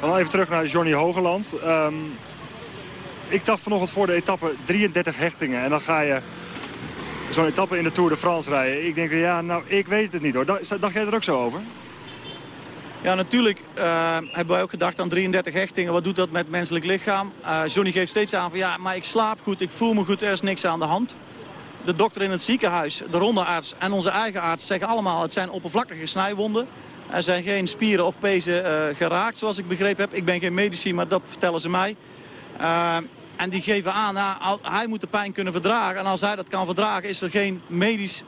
Dan even terug naar Johnny Hogeland. Ehm, ik dacht vanochtend voor de etappe 33 hechtingen. En dan ga je zo'n etappe in de Tour de France rijden. Ik denk, ja, nou, ik weet het niet hoor. Dacht jij er ook zo over? Ja, natuurlijk eh, hebben wij ook gedacht aan 33 hechtingen. Wat doet dat met menselijk lichaam? Eh, Johnny geeft steeds aan van ja, maar ik slaap goed, ik voel me goed, er is niks aan de hand. De dokter in het ziekenhuis, de rondearts en onze eigen arts zeggen allemaal... het zijn oppervlakkige snijwonden. Er zijn geen spieren of pezen eh, geraakt, zoals ik begrepen heb. Ik ben geen medici, maar dat vertellen ze mij. En die geven aan, hij moet de pijn kunnen verdragen. En als hij dat kan verdragen, is er geen medisch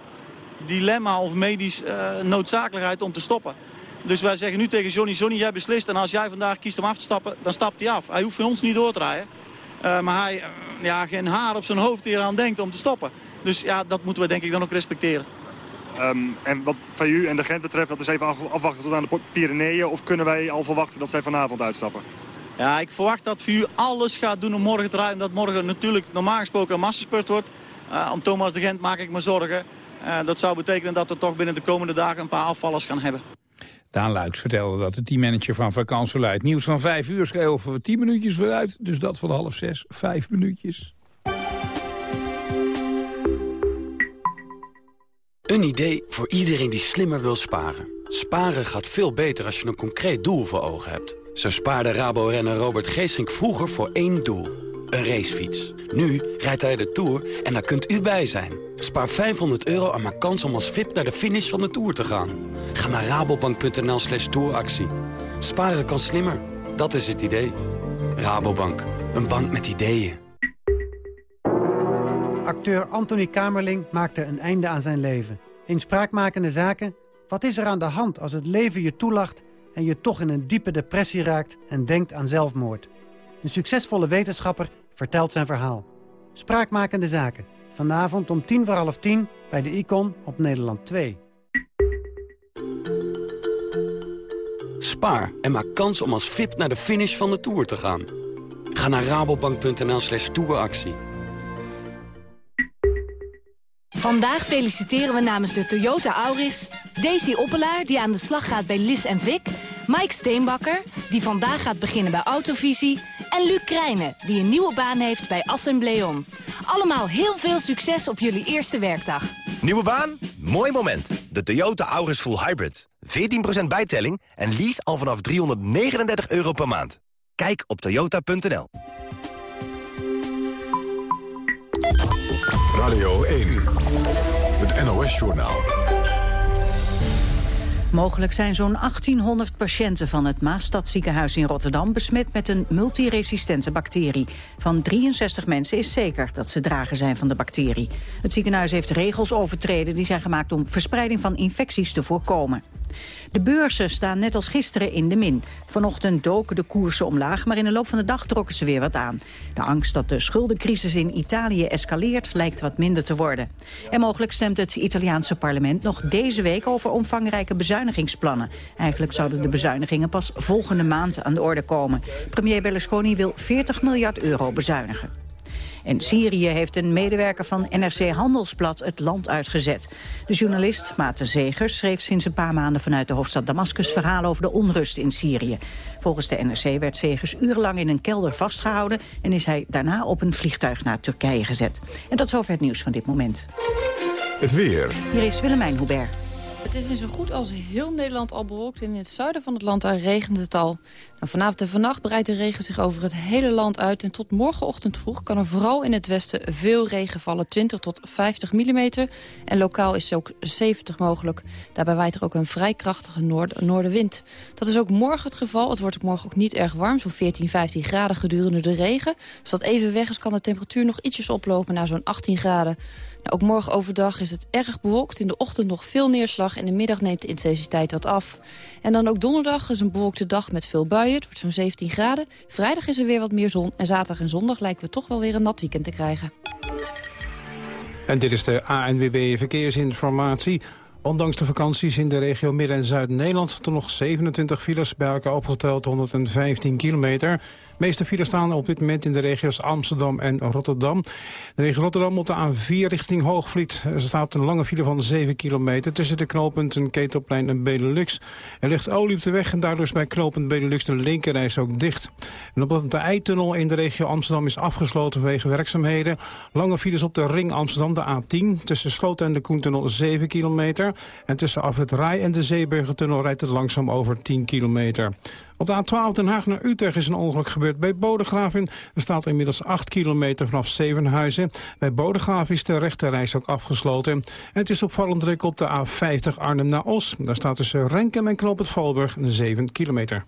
dilemma of medisch eh, noodzakelijkheid om te stoppen. Dus wij zeggen nu tegen Johnny, Johnny, jij beslist. En als jij vandaag kiest om af te stappen, dan stapt hij af. Hij hoeft van ons niet door te rijden. Eh, maar hij, eh, ja, geen haar op zijn hoofd die eraan denkt om te stoppen. Dus ja, dat moeten we denk ik dan ook respecteren. Ehm, en wat van u en de Gent betreft, dat is even af- afwachten tot aan de Pyreneeën. Of kunnen wij al verwachten dat zij vanavond uitstappen? Ja, ik verwacht dat VU alles gaat doen om morgen te rijden. Dat morgen natuurlijk normaal gesproken een massaspurt wordt. Eh, om Thomas de Gent maak ik me zorgen. Eh, dat zou betekenen dat we toch binnen de komende dagen een paar afvallers gaan hebben. Daan Luiks vertelde dat de teammanager van Vakantie Het nieuws van vijf uur schreef over we tien minuutjes vooruit. Dus dat van half zes, vijf minuutjes. Een idee voor iedereen die slimmer wil sparen. Sparen gaat veel beter als je een concreet doel voor ogen hebt. Zo spaarde Rabo-renner Robert Geesink vroeger voor één doel. Een racefiets. Nu rijdt hij de Tour en daar kunt u bij zijn. Spaar 500 euro en maak kans om als VIP naar de finish van de Tour te gaan. Ga naar rabobank.nl slash touractie. Sparen kan slimmer. Dat is het idee. Rabobank. Een bank met ideeën. Acteur Anthony Kamerling maakte een einde aan zijn leven. In spraakmakende zaken, wat is er aan de hand als het leven je toelacht... en je toch in een diepe depressie raakt en denkt aan zelfmoord? Een succesvolle wetenschapper vertelt zijn verhaal. Spraakmakende zaken. Vanavond om tien voor half tien bij de Icon op Nederland 2. Spaar en maak kans om als VIP naar de finish van de Tour te gaan. Ga naar rabobank.nl slash touractie. Vandaag feliciteren we namens de Toyota Auris... Daisy Oppelaar, die aan de slag gaat bij Lis en Vic... Mike Steenbakker, die vandaag gaat beginnen bij Autovisie... en Luc Krijnen, die een nieuwe baan heeft bij Assembleon. Allemaal heel veel succes op jullie eerste werkdag. Nieuwe baan? Mooi moment. De Toyota Auris Full Hybrid. 14% bijtelling en lease al vanaf 339 euro per maand. Kijk op toyota.nl. Radio 1. Het NOS-journaal. Mogelijk zijn zo'n 1800 patiënten van het Maastadziekenhuis in Rotterdam besmet met een multiresistente bacterie. Van 63 mensen is zeker dat ze drager zijn van de bacterie. Het ziekenhuis heeft regels overtreden die zijn gemaakt om verspreiding van infecties te voorkomen. De beurzen staan net als gisteren in de min. Vanochtend doken de koersen omlaag, maar in de loop van de dag trokken ze weer wat aan. De angst dat de schuldencrisis in Italië escaleert lijkt wat minder te worden. En mogelijk stemt het Italiaanse parlement nog deze week over omvangrijke bezuinigingsplannen. Eigenlijk zouden de bezuinigingen pas volgende maand aan de orde komen. Premier Berlusconi wil 40 miljard euro bezuinigen. En Syrië heeft een medewerker van NRC Handelsblad het land uitgezet. De journalist Maarten Zegers schreef sinds een paar maanden vanuit de hoofdstad Damascus verhalen over de onrust in Syrië. Volgens de NRC werd Zegers urenlang in een kelder vastgehouden en is hij daarna op een vliegtuig naar Turkije gezet. En tot zover het nieuws van dit moment. Het weer. Hier is Willemijn Hubert. Het is in zo goed als heel Nederland al bewolkt. En in het zuiden van het land regent het al. Nou, vanavond en vannacht breidt de regen zich over het hele land uit. En tot morgenochtend vroeg kan er vooral in het westen veel regen vallen. 20 tot 50 mm. En lokaal is ook 70 mogelijk. Daarbij waait er ook een vrij krachtige noord noordenwind. Dat is ook morgen het geval. Het wordt morgen ook niet erg warm. Zo'n 14, 15 graden gedurende de regen. Als dat even weg is kan de temperatuur nog ietsjes oplopen naar zo'n 18 graden. Nou, ook morgen overdag is het erg bewolkt. In de ochtend nog veel neerslag. En in de middag neemt de intensiteit wat af. En dan ook donderdag is een bewolkte dag met veel buien. Het wordt zo'n 17 graden. Vrijdag is er weer wat meer zon. En zaterdag en zondag lijken we toch wel weer een nat weekend te krijgen. En dit is de ANWB Verkeersinformatie. Ondanks de vakanties in de regio Midden- en Zuid-Nederland... er nog 27 files bij elkaar opgeteld, 115 kilometer. Meeste files staan op dit moment in de regio's Amsterdam en Rotterdam. De regio Rotterdam op de A4 richting Hoogvliet. Er staat een lange file van 7 kilometer... tussen de knooppunten Ketelplein en Benelux. Er ligt olie op de weg en daardoor is bij knooppunt Benelux... de linkerreis ook dicht. En omdat de eitunnel in de regio Amsterdam is afgesloten vanwege werkzaamheden... lange files op de ring Amsterdam, de A10... tussen Sloten en de Koentunnel 7 kilometer... en tussen Afrit Rai en de Zeeburgertunnel rijdt het langzaam over 10 kilometer. Op de A12 Den Haag naar Utrecht is een ongeluk gebeurd bij Bodegraven. Er staat inmiddels 8 kilometer vanaf Zevenhuizen. Bij Bodegraven is de rechterreis ook afgesloten. En het is opvallend druk op de A50 Arnhem naar Os. Daar staat tussen Renken en Knoop het Valburg 7 kilometer.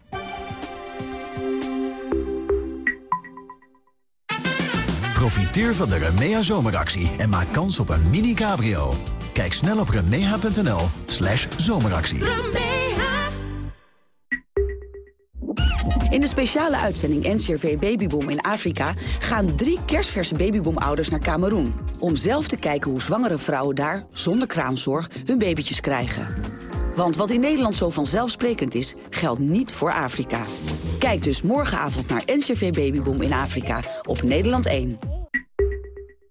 Profiteer van de Remea zomeractie en maak kans op een mini cabrio. Kijk snel op remea.nl slash zomeractie. In de speciale uitzending NCRV Babyboom in Afrika... gaan drie kerstverse babyboomouders naar Cameroen... om zelf te kijken hoe zwangere vrouwen daar, zonder kraamzorg... hun babytjes krijgen. Want wat in Nederland zo vanzelfsprekend is, geldt niet voor Afrika. Kijk dus morgenavond naar NCRV Babyboom in Afrika op Nederland 1.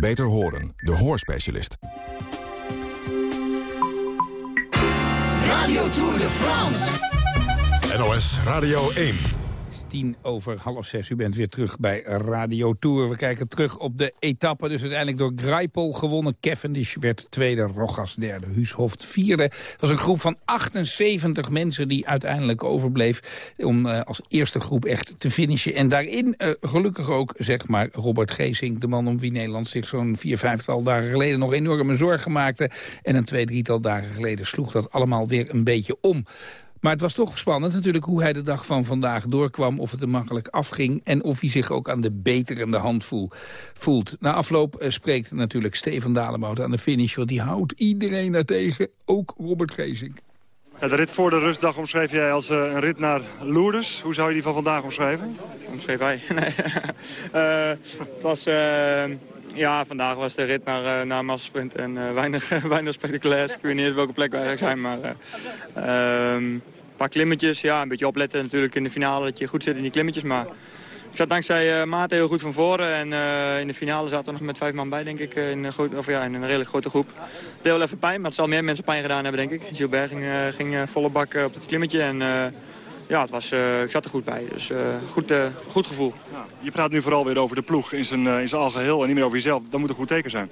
Beter horen, de hoorspecialist. Radio Tour de France. NOS Radio 1. Tien over half zes. U bent weer terug bij Radio Tour. We kijken terug op de etappe. Dus uiteindelijk door Greipel gewonnen. Cavendish werd tweede, Rogas derde, Huushoft vierde. Het was een groep van 78 mensen die uiteindelijk overbleef... om uh, als eerste groep echt te finishen. En daarin uh, gelukkig ook, zeg maar, Robert Geesink... de man om wie Nederland zich zo'n vier, vijftal dagen geleden... nog enorme zorgen maakte. En een twee, drietal dagen geleden sloeg dat allemaal weer een beetje om. Maar het was toch spannend natuurlijk hoe hij de dag van vandaag doorkwam. Of het er makkelijk afging. En of hij zich ook aan de beterende hand voel, voelt. Na afloop uh, spreekt natuurlijk Steven Dalebout aan de finish. Want die houdt iedereen daartegen. Ook Robert Geesink. De rit voor de rustdag omschreef jij als uh, een rit naar Lourdes. Hoe zou je die van vandaag omschrijven? Omschreef hij? Nee. uh, het was... Ja, vandaag was de rit naar, naar Massasprint en weinig, weinig spectaculairs. Ik weet niet welke plek we eigenlijk zijn, maar um, een paar klimmetjes. Ja, een beetje opletten natuurlijk in de finale dat je goed zit in die klimmetjes. Maar ik zat dankzij uh, Maarten heel goed van voren. En in de finale zaten we nog met vijf man bij, denk ik. In een, groot, of, ja, in een redelijk grote groep. Het deed wel even pijn, maar het zal meer mensen pijn gedaan hebben, denk ik. Gilbert ging, ging volle bak op het klimmetje en ja, het was, uh, ik zat er goed bij. Dus uh, goed, uh, goed gevoel. Ja, je praat nu vooral weer over de ploeg in zijn, in zijn algeheel en niet meer over jezelf. Dat moet een goed teken zijn.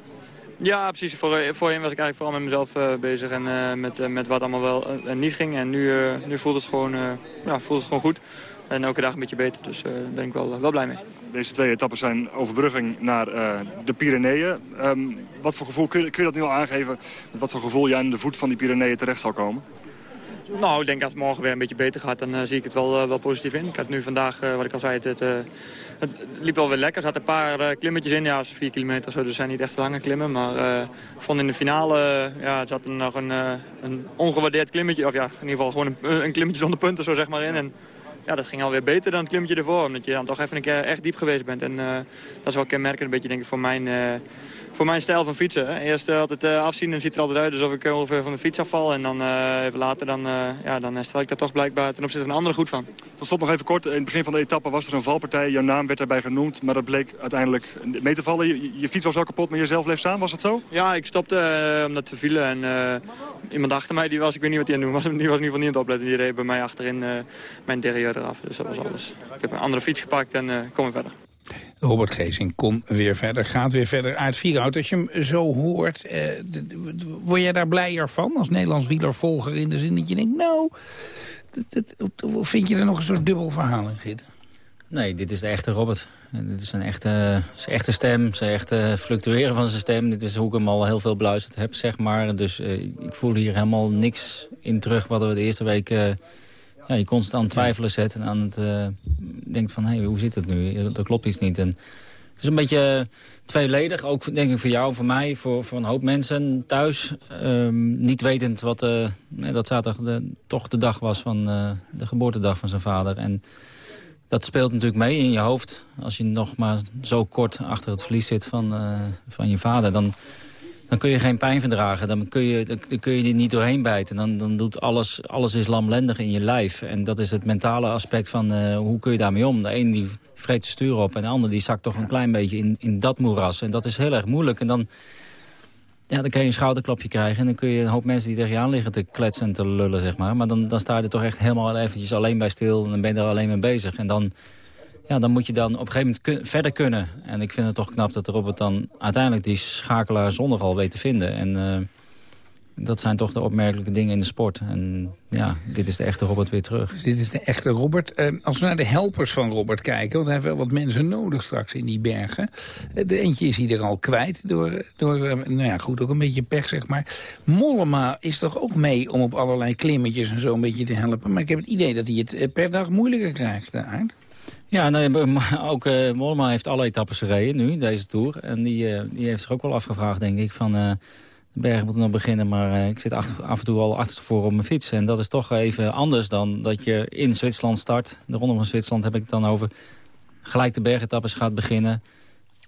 Ja, precies. Voor, voorheen was ik eigenlijk vooral met mezelf bezig en met, met wat allemaal wel niet ging. En nu, nu voelt, het gewoon, ja, voelt het gewoon goed. En elke dag een beetje beter, dus daar ben ik wel, wel blij mee. Deze twee etappes zijn overbrugging naar de Pyreneeën. Um, wat voor gevoel, kun je, kun je dat nu al aangeven? Met wat voor gevoel je aan de voet van die Pyreneeën terecht zal komen? Nou, ik denk als het morgen weer een beetje beter gaat, dan uh, zie ik het wel, uh, wel positief in. Ik had nu vandaag, uh, wat ik al zei, het, het, het, liep wel weer lekker. Er zaten een paar klimmetjes in, ja, 4 kilometer zo, dus zijn niet echt lange klimmen. Maar ik vond in de finale, ja, zat er nog een, een ongewaardeerd klimmetje, of ja, in ieder geval gewoon een, een klimmetje zonder punten zo zeg maar in. En, ja, dat ging alweer beter dan het klimmetje ervoor. Omdat je dan toch even een keer echt diep geweest bent. En uh, dat is wel kenmerkend een beetje denk ik voor mijn, uh, voor mijn stijl van fietsen. Hè. Eerst uh, altijd afzien en ziet er altijd uit alsof ik ongeveer van de fiets afval. En dan even later dan, ja, dan stel ik daar toch blijkbaar ten opzichte van een andere goed van. Tot slot nog even kort. In het begin van de etappe was er een valpartij. Jouw naam werd daarbij genoemd. Maar dat bleek uiteindelijk mee te vallen. Je, je fiets was wel kapot, maar jezelf bleef staan. Was dat zo? Ja, ik stopte omdat ze vielen. En iemand achter mij, die was, ik weet niet wat hij aan het doen was. Die was in ieder geval niet aan het opletten. Die reed bij mij achterin mijn interieur eraf. Dus dat was alles. Ik heb een andere fiets gepakt en kom weer verder. Robert Geesing kon weer verder, gaat weer verder. Aard Vierhout, als je hem zo hoort, eh, word jij daar blijer van als Nederlands wielervolger? In de zin dat je denkt, nou, vind je er nog een soort dubbel verhaal in zitten? Nee, dit is de echte Robert. Dit is een echte, zijn echte stem, zijn echte fluctueren van zijn stem. Dit is hoe ik hem al heel veel beluisterd heb, zeg maar. Dus uh, ik voel hier helemaal niks in terug wat we de eerste week... Uh, ja, je constant twijfelen zet en aan het uh, denkt van, hé, hey, hoe zit het nu? Er klopt iets niet. En het is een beetje tweeledig, ook denk ik voor jou, voor mij, voor, voor een hoop mensen thuis. Um, niet wetend wat uh, dat zaterdag de, toch de dag was van uh, de geboortedag van zijn vader. En dat speelt natuurlijk mee in je hoofd. Als je nog maar zo kort achter het verlies zit van, van je vader, dan dan kun je geen pijn verdragen. Dan kun je, dan kun je er niet doorheen bijten. Dan, dan doet alles, alles is lamlendig in je lijf. En dat is het mentale aspect van uh, hoe kun je daarmee om. De een die vreet stuur op en de ander die zakt toch een klein beetje in, in dat moeras. En dat is heel erg moeilijk. En dan, ja, dan kun je een schouderklapje krijgen. En dan kun je een hoop mensen die tegen je aan liggen te kletsen en te lullen, zeg maar. Maar dan, dan sta je er toch echt helemaal eventjes alleen bij stil. En dan ben je er alleen mee bezig. En dan ja, dan moet je dan op een gegeven moment verder kunnen. En ik vind het toch knap dat Robert dan uiteindelijk die schakelaar zonder al weet te vinden. En uh, dat zijn toch de opmerkelijke dingen in de sport. En ja, dit is de echte Robert weer terug. Dus dit is de echte Robert. Uh, als we naar de helpers van Robert kijken... want hij heeft wel wat mensen nodig straks in die bergen. Uh, de eentje is hij er al kwijt door, door nou ja, goed, ook een beetje pech, zeg maar. Mollema is toch ook mee om op allerlei klimmetjes en zo een beetje te helpen. Maar ik heb het idee dat hij het per dag moeilijker krijgt, Aard. Ja, nou, ook uh, heeft alle etappes gereden nu, deze Tour. En die, uh, die heeft zich ook wel afgevraagd, denk ik, van... Uh, de bergen moeten nog beginnen, maar ik zit af, en toe al achtervoor op mijn fiets. En dat is toch even anders dan dat je in Zwitserland start. De Ronde van Zwitserland heb ik het dan over. Gelijk de bergetappes gaat beginnen.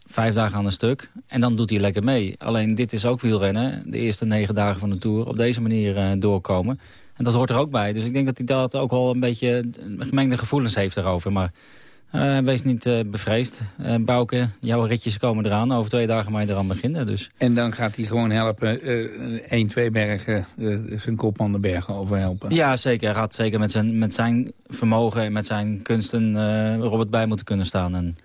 vijf dagen aan een stuk. En dan doet hij lekker mee. Alleen dit is ook wielrennen. De eerste negen dagen van de Tour op deze manier doorkomen. En dat hoort er ook bij. Dus ik denk dat hij dat ook wel een beetje gemengde gevoelens heeft daarover. Maar uh, wees niet uh, bevreesd. Uh, Bouke, jouw ritjes komen eraan. Over twee dagen mag je eraan beginnen. Dus. En dan gaat hij gewoon helpen, 1, 2 bergen, zijn kopman de bergen overhelpen. Ja, zeker. Hij gaat zeker met zijn, met zijn vermogen en met zijn kunsten Robert bij moeten kunnen staan. En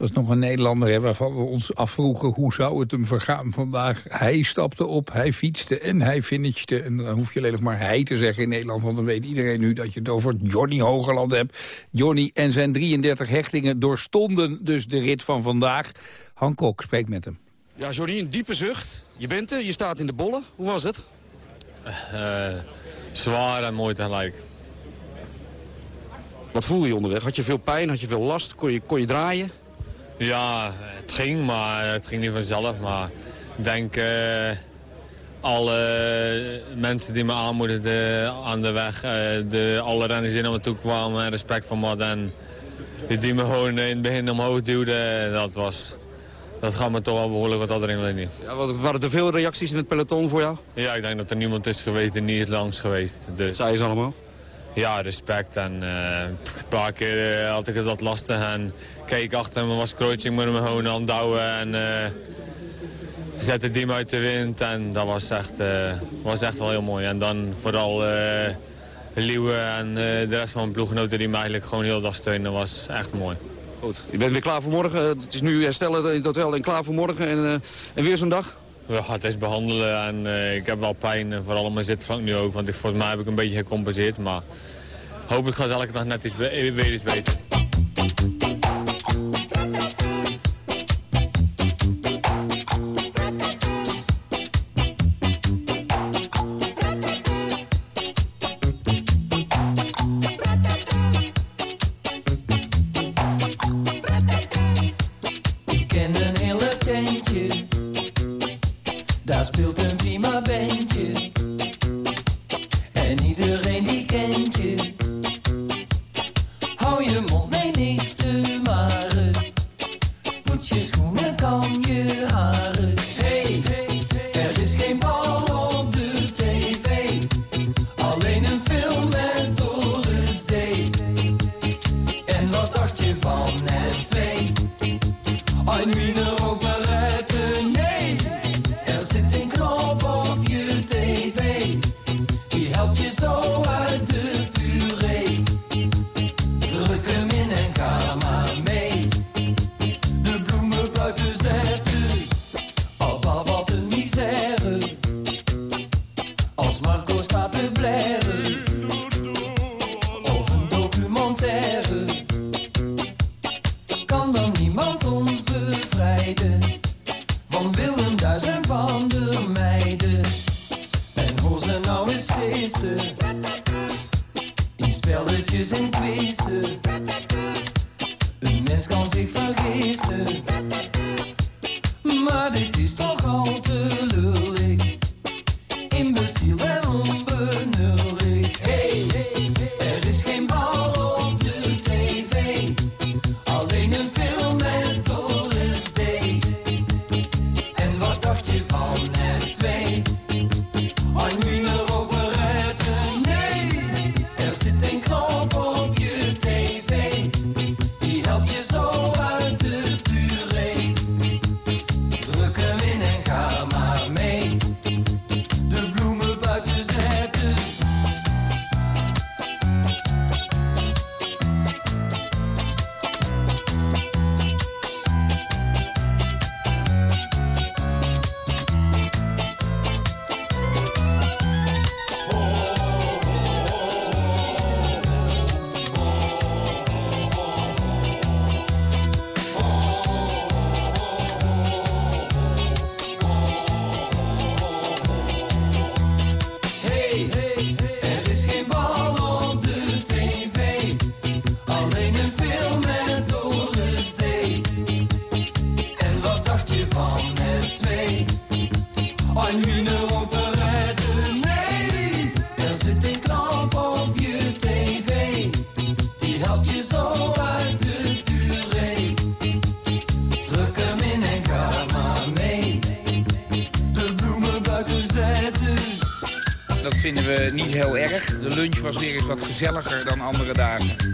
was nog een Nederlander hè, waarvan we ons afvroegen... hoe zou het hem vergaan vandaag. Hij stapte op, hij fietste en hij finishte. En dan hoef je alleen nog maar hij te zeggen in Nederland... want dan weet iedereen nu dat je het over Johnny Hogerland hebt. Johnny en zijn 33 hechtingen doorstonden dus de rit van vandaag. Han Kok spreekt met hem. Ja, Johnny, een diepe zucht. Je bent er, je staat in de bollen. Hoe was het? Uh, zwaar en mooi tegelijk. Wat voelde je onderweg? Had je veel pijn? Had je veel last? Kon je, kon je draaien? Ja, het ging, maar het ging niet vanzelf. Maar ik denk uh, alle mensen die me aanmoedigden aan de weg, uh, de, alle renners die naar me toe kwamen en respect voor me en die me gewoon in het begin omhoog duwden, dat was... Dat gaat me toch wel behoorlijk wat adrenaline. Ja, waren er veel reacties in het peloton voor jou? Ja, ik denk dat er niemand is geweest die niet is langs geweest. Dus... Wat zei ze allemaal? Ja, respect. En uh, een paar keer had ik het wat lastig. En keek achter me, was Krootje met me gewoon aan douwen. En uh, zette die me uit de wind. En dat was echt, uh, was echt wel heel mooi. En dan vooral uh, Liewe en de rest van mijn ploeggenoten die me eigenlijk gewoon heel dag steunen. was echt mooi. Goed, je bent weer klaar voor morgen. Het is nu herstellen in het hotel en klaar voor morgen. En, en weer zo'n dag? Ja, het is behandelen en uh, ik heb wel pijn. En vooral mijn zitvlak nu ook. Want ik, volgens mij heb ik een beetje gecompenseerd. Maar hopelijk gaat elke dag net iets weer iets beter. Niet heel erg. De lunch was weer eens wat gezelliger dan andere dagen.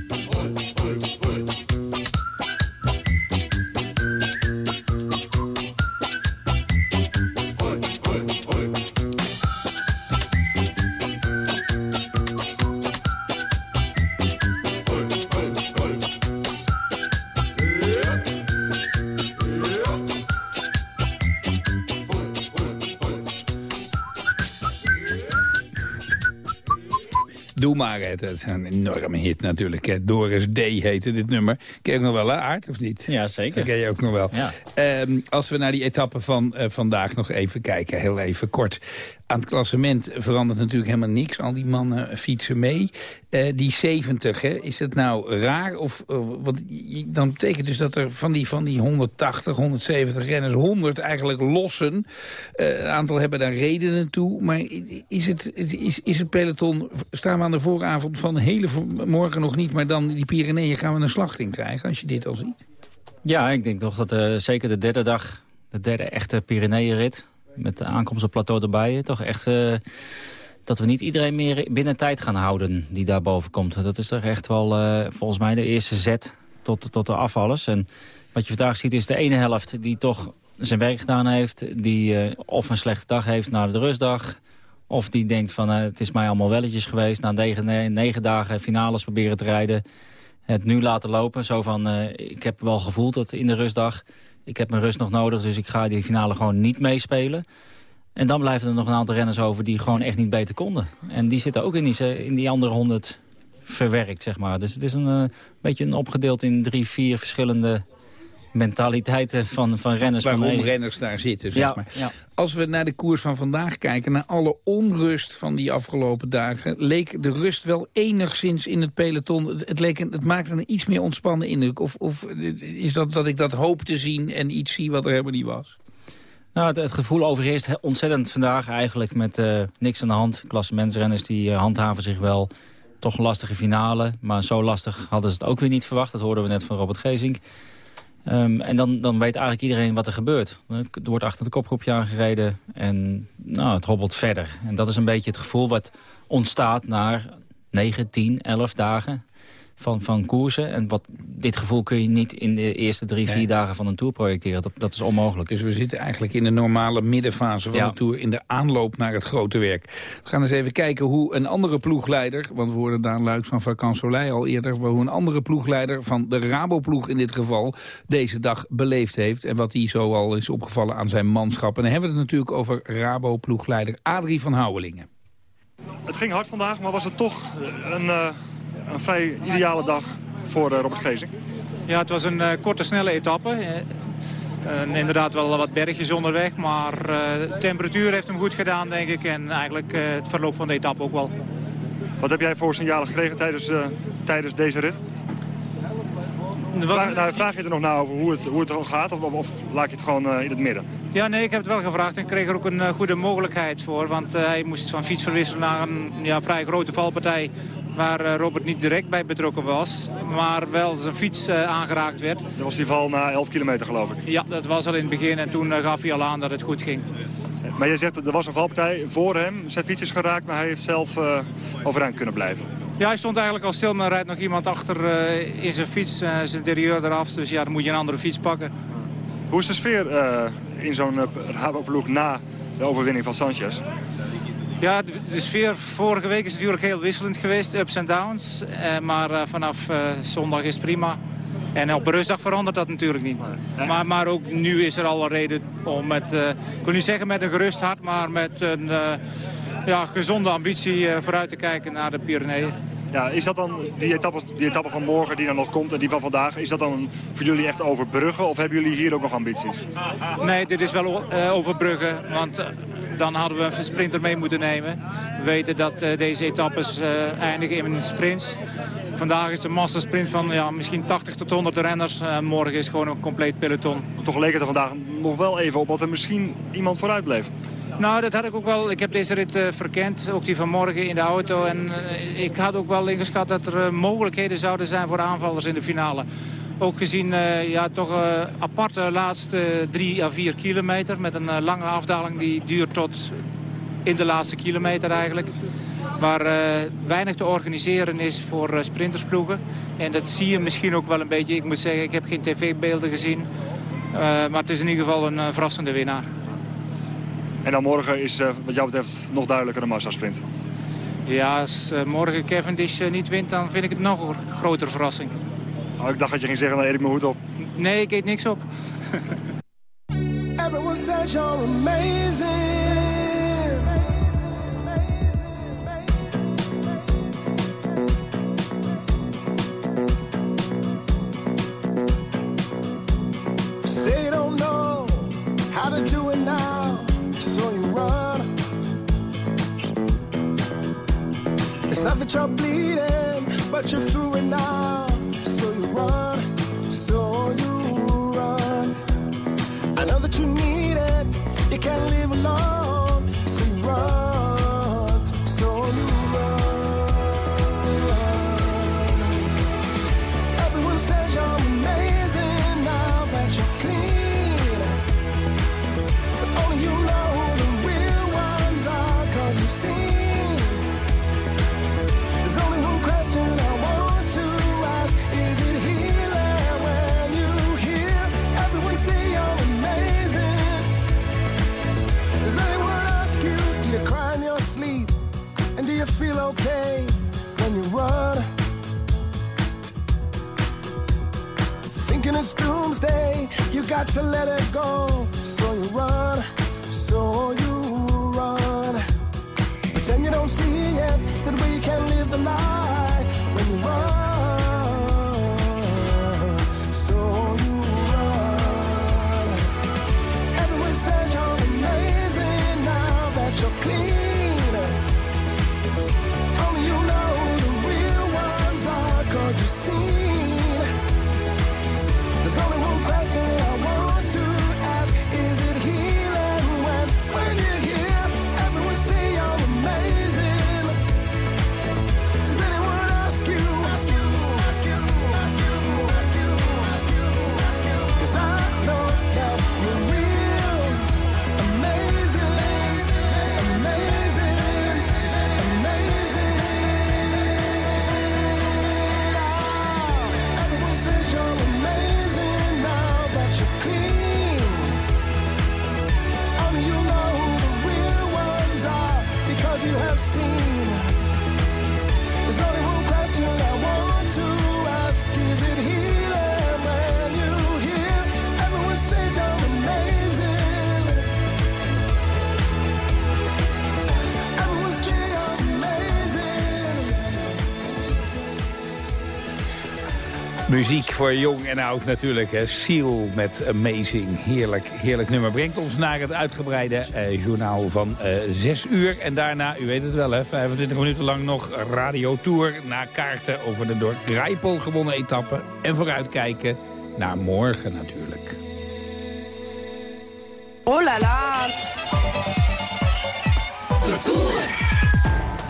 Doe maar, het is een enorme hit natuurlijk. Doris D heette dit nummer. Ken je ook nog wel, hè, Aard, of niet? Ja, zeker. Dat ken je ook nog wel. Ehm, als we naar die etappe van eh, vandaag nog even kijken, heel even kort. Aan het klassement verandert natuurlijk helemaal niks. Al die mannen fietsen mee. Eh, die 70, hè, is het nou raar? Of, wat, dan betekent dus dat er van die, van die 180, 170 renners... 100 eigenlijk lossen. Een aantal hebben daar redenen toe. Maar is het, is, is het peloton... staan we aan de vooravond van hele morgen nog niet... maar dan die Pyreneeën gaan we een slachting krijgen... als je dit al ziet? Ja, ik denk toch dat zeker de derde dag... de derde echte Pyreneeënrit met de aankomst op plateau erbij. Toch echt uh, dat we niet iedereen meer binnen tijd gaan houden die daarboven komt. Dat is toch echt wel uh, volgens mij de eerste zet tot, tot de afvallers. En wat je vandaag ziet is de ene helft die toch zijn werk gedaan heeft. Die of een slechte dag heeft na de rustdag. Of die denkt van het is mij allemaal welletjes geweest. Na negen, negen dagen finales proberen te rijden. Het nu laten lopen. Zo van ik heb wel gevoeld dat in de rustdag ik heb mijn rust nog nodig, dus ik ga die finale gewoon niet meespelen. En dan blijven er nog een aantal renners over die gewoon echt niet beter konden. En die zitten ook in die, in die andere honderd verwerkt, zeg maar. Dus het is een uh, beetje een opgedeeld in drie, vier verschillende mentaliteiten van, van renners. Waarom van, renners daar zitten, zeg maar. Ja. Als we naar de koers van vandaag kijken, naar alle onrust van die afgelopen dagen... leek de rust wel enigszins in het peloton. Het, leek, het maakte een iets meer ontspannen indruk. Of, of is dat dat ik dat hoop te zien en iets zie wat er helemaal niet was? Nou, het, het gevoel overheerst ontzettend vandaag eigenlijk met uh, niks aan de hand. Klassementsrenners die uh, handhaven zich wel. Toch een lastige finale, maar zo lastig hadden ze het ook weer niet verwacht. Dat hoorden we net van Robert Gezink. Um, en dan, dan weet eigenlijk iedereen wat er gebeurt. Er wordt achter de kopgroepje aangereden en nou, het hobbelt verder. En dat is een beetje het gevoel wat ontstaat na 9, 10, 11 dagen van, van koersen. En wat, dit gevoel kun je niet in de eerste drie, vier dagen van een Tour projecteren. Dat, dat is onmogelijk. Dus we zitten eigenlijk in de normale middenfase van de Tour... in de aanloop naar het grote werk. We gaan eens even kijken hoe een andere ploegleider... want we hoorden Daan Luiks van Vakant Soleil al eerder... hoe een andere ploegleider van de Rabo-ploeg in dit geval... deze dag beleefd heeft. En wat hij zo al is opgevallen aan zijn manschap. En dan hebben we het natuurlijk over Rabo-ploegleider Adrie van Houwelingen. Het ging hard vandaag, maar was het toch een... Uh een vrij ideale dag voor uh, Robert Gezing. Ja, het was een uh, korte, snelle etappe. Uh, inderdaad wel wat bergjes onderweg, maar de temperatuur heeft hem goed gedaan, denk ik. En eigenlijk het verloop van de etappe ook wel. Wat heb jij voor signalen gekregen tijdens, tijdens deze rit? Vraag, nou, vraag je er nog naar over hoe het, hoe het gaat of, of, of laat je het gewoon in het midden? Ja, nee, ik heb het wel gevraagd en kreeg er ook een goede mogelijkheid voor. Want hij moest van fiets verwisselen naar een ja, vrij grote valpartij waar eh, Robert niet direct bij betrokken was, maar wel zijn fiets uh, aangeraakt werd. Dat was die val na 11 kilometer geloof ik? Ja, dat was al in het begin en toen uh, gaf hij al aan dat het goed ging. Maar je zegt, er was een valpartij voor hem, zijn fiets is geraakt, maar hij heeft zelf uh, overeind kunnen blijven. Ja, hij stond eigenlijk al stil, maar er rijdt nog iemand achter in zijn fiets, zijn interieur eraf. Dus ja, dan moet je een andere fiets pakken. Hoe is de sfeer in zo'n Rabo-ploeg na de overwinning van Sanchez? Ja, de, sfeer vorige week is natuurlijk heel wisselend geweest, ups en downs. Eh, maar uh, vanaf uh, zondag is prima. En op een rustdag verandert dat natuurlijk niet. Maar, maar ook nu is er al reden om met, uh, ik wil niet zeggen met een gerust hart, maar met een ja, gezonde ambitie vooruit te kijken naar de Pyreneeën. Ja, is dat dan die etappe, die etappe van morgen die er nog komt en die van vandaag... is dat dan voor jullie echt overbruggen of hebben jullie hier ook nog ambities? Nee, dit is wel overbruggen, want dan hadden we een sprinter mee moeten nemen. We weten dat uh, deze etappes eindigen in sprints. Vandaag is de massasprint van ja, misschien 80 tot 100 renners. Uh, morgen is gewoon een compleet peloton. Toch leek het er vandaag nog wel even op dat er misschien iemand vooruit bleef. Nou, dat had ik ook wel. Ik heb deze rit uh, verkend, ook die van morgen in de auto. En uh, ik had ook wel ingeschat dat er uh, mogelijkheden zouden zijn voor aanvallers in de finale. Ook gezien ja, toch aparte laatste drie à vier kilometer met een lange afdaling die duurt tot in de laatste kilometer eigenlijk. Waar weinig te organiseren is voor sprintersploegen. En dat zie je misschien ook wel een beetje. Ik moet zeggen, ik heb geen tv-beelden gezien. Maar het is in ieder geval een verrassende winnaar. En dan morgen is wat jou betreft nog duidelijker de massasprint. Ja, als morgen Cavendish niet wint, dan vind ik het nog een grotere verrassing. Oh, ik dacht dat je ging zeggen, dan eet ik mijn hoed op. Nee, ik eet niks op. Everyone says you're amazing. You're bleeding, but you're through it now. Let it go. Muziek voor jong en oud natuurlijk. Hè. Seal met Amazing. Heerlijk, heerlijk nummer. Brengt ons naar het uitgebreide eh, journaal van eh 6 uur. En daarna, u weet het wel hè, 25 minuten lang nog Radio Tour. Naar kaarten over de door Grijpel gewonnen etappe. En vooruitkijken naar morgen natuurlijk. Oh la la. De Tour.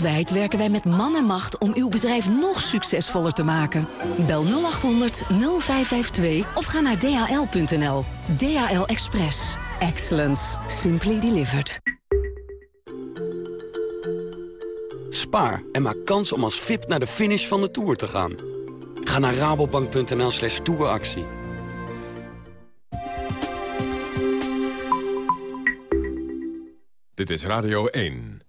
Wereldwijd werken wij met man en macht om uw bedrijf nog succesvoller te maken. Bel 0800 0552 of ga naar dhl.nl. DHL Express. Excellence. Simply delivered. Spaar en maak kans om als VIP naar de finish van de Tour te gaan. Ga naar rabobank.nl slash touractie. Dit is Radio 1.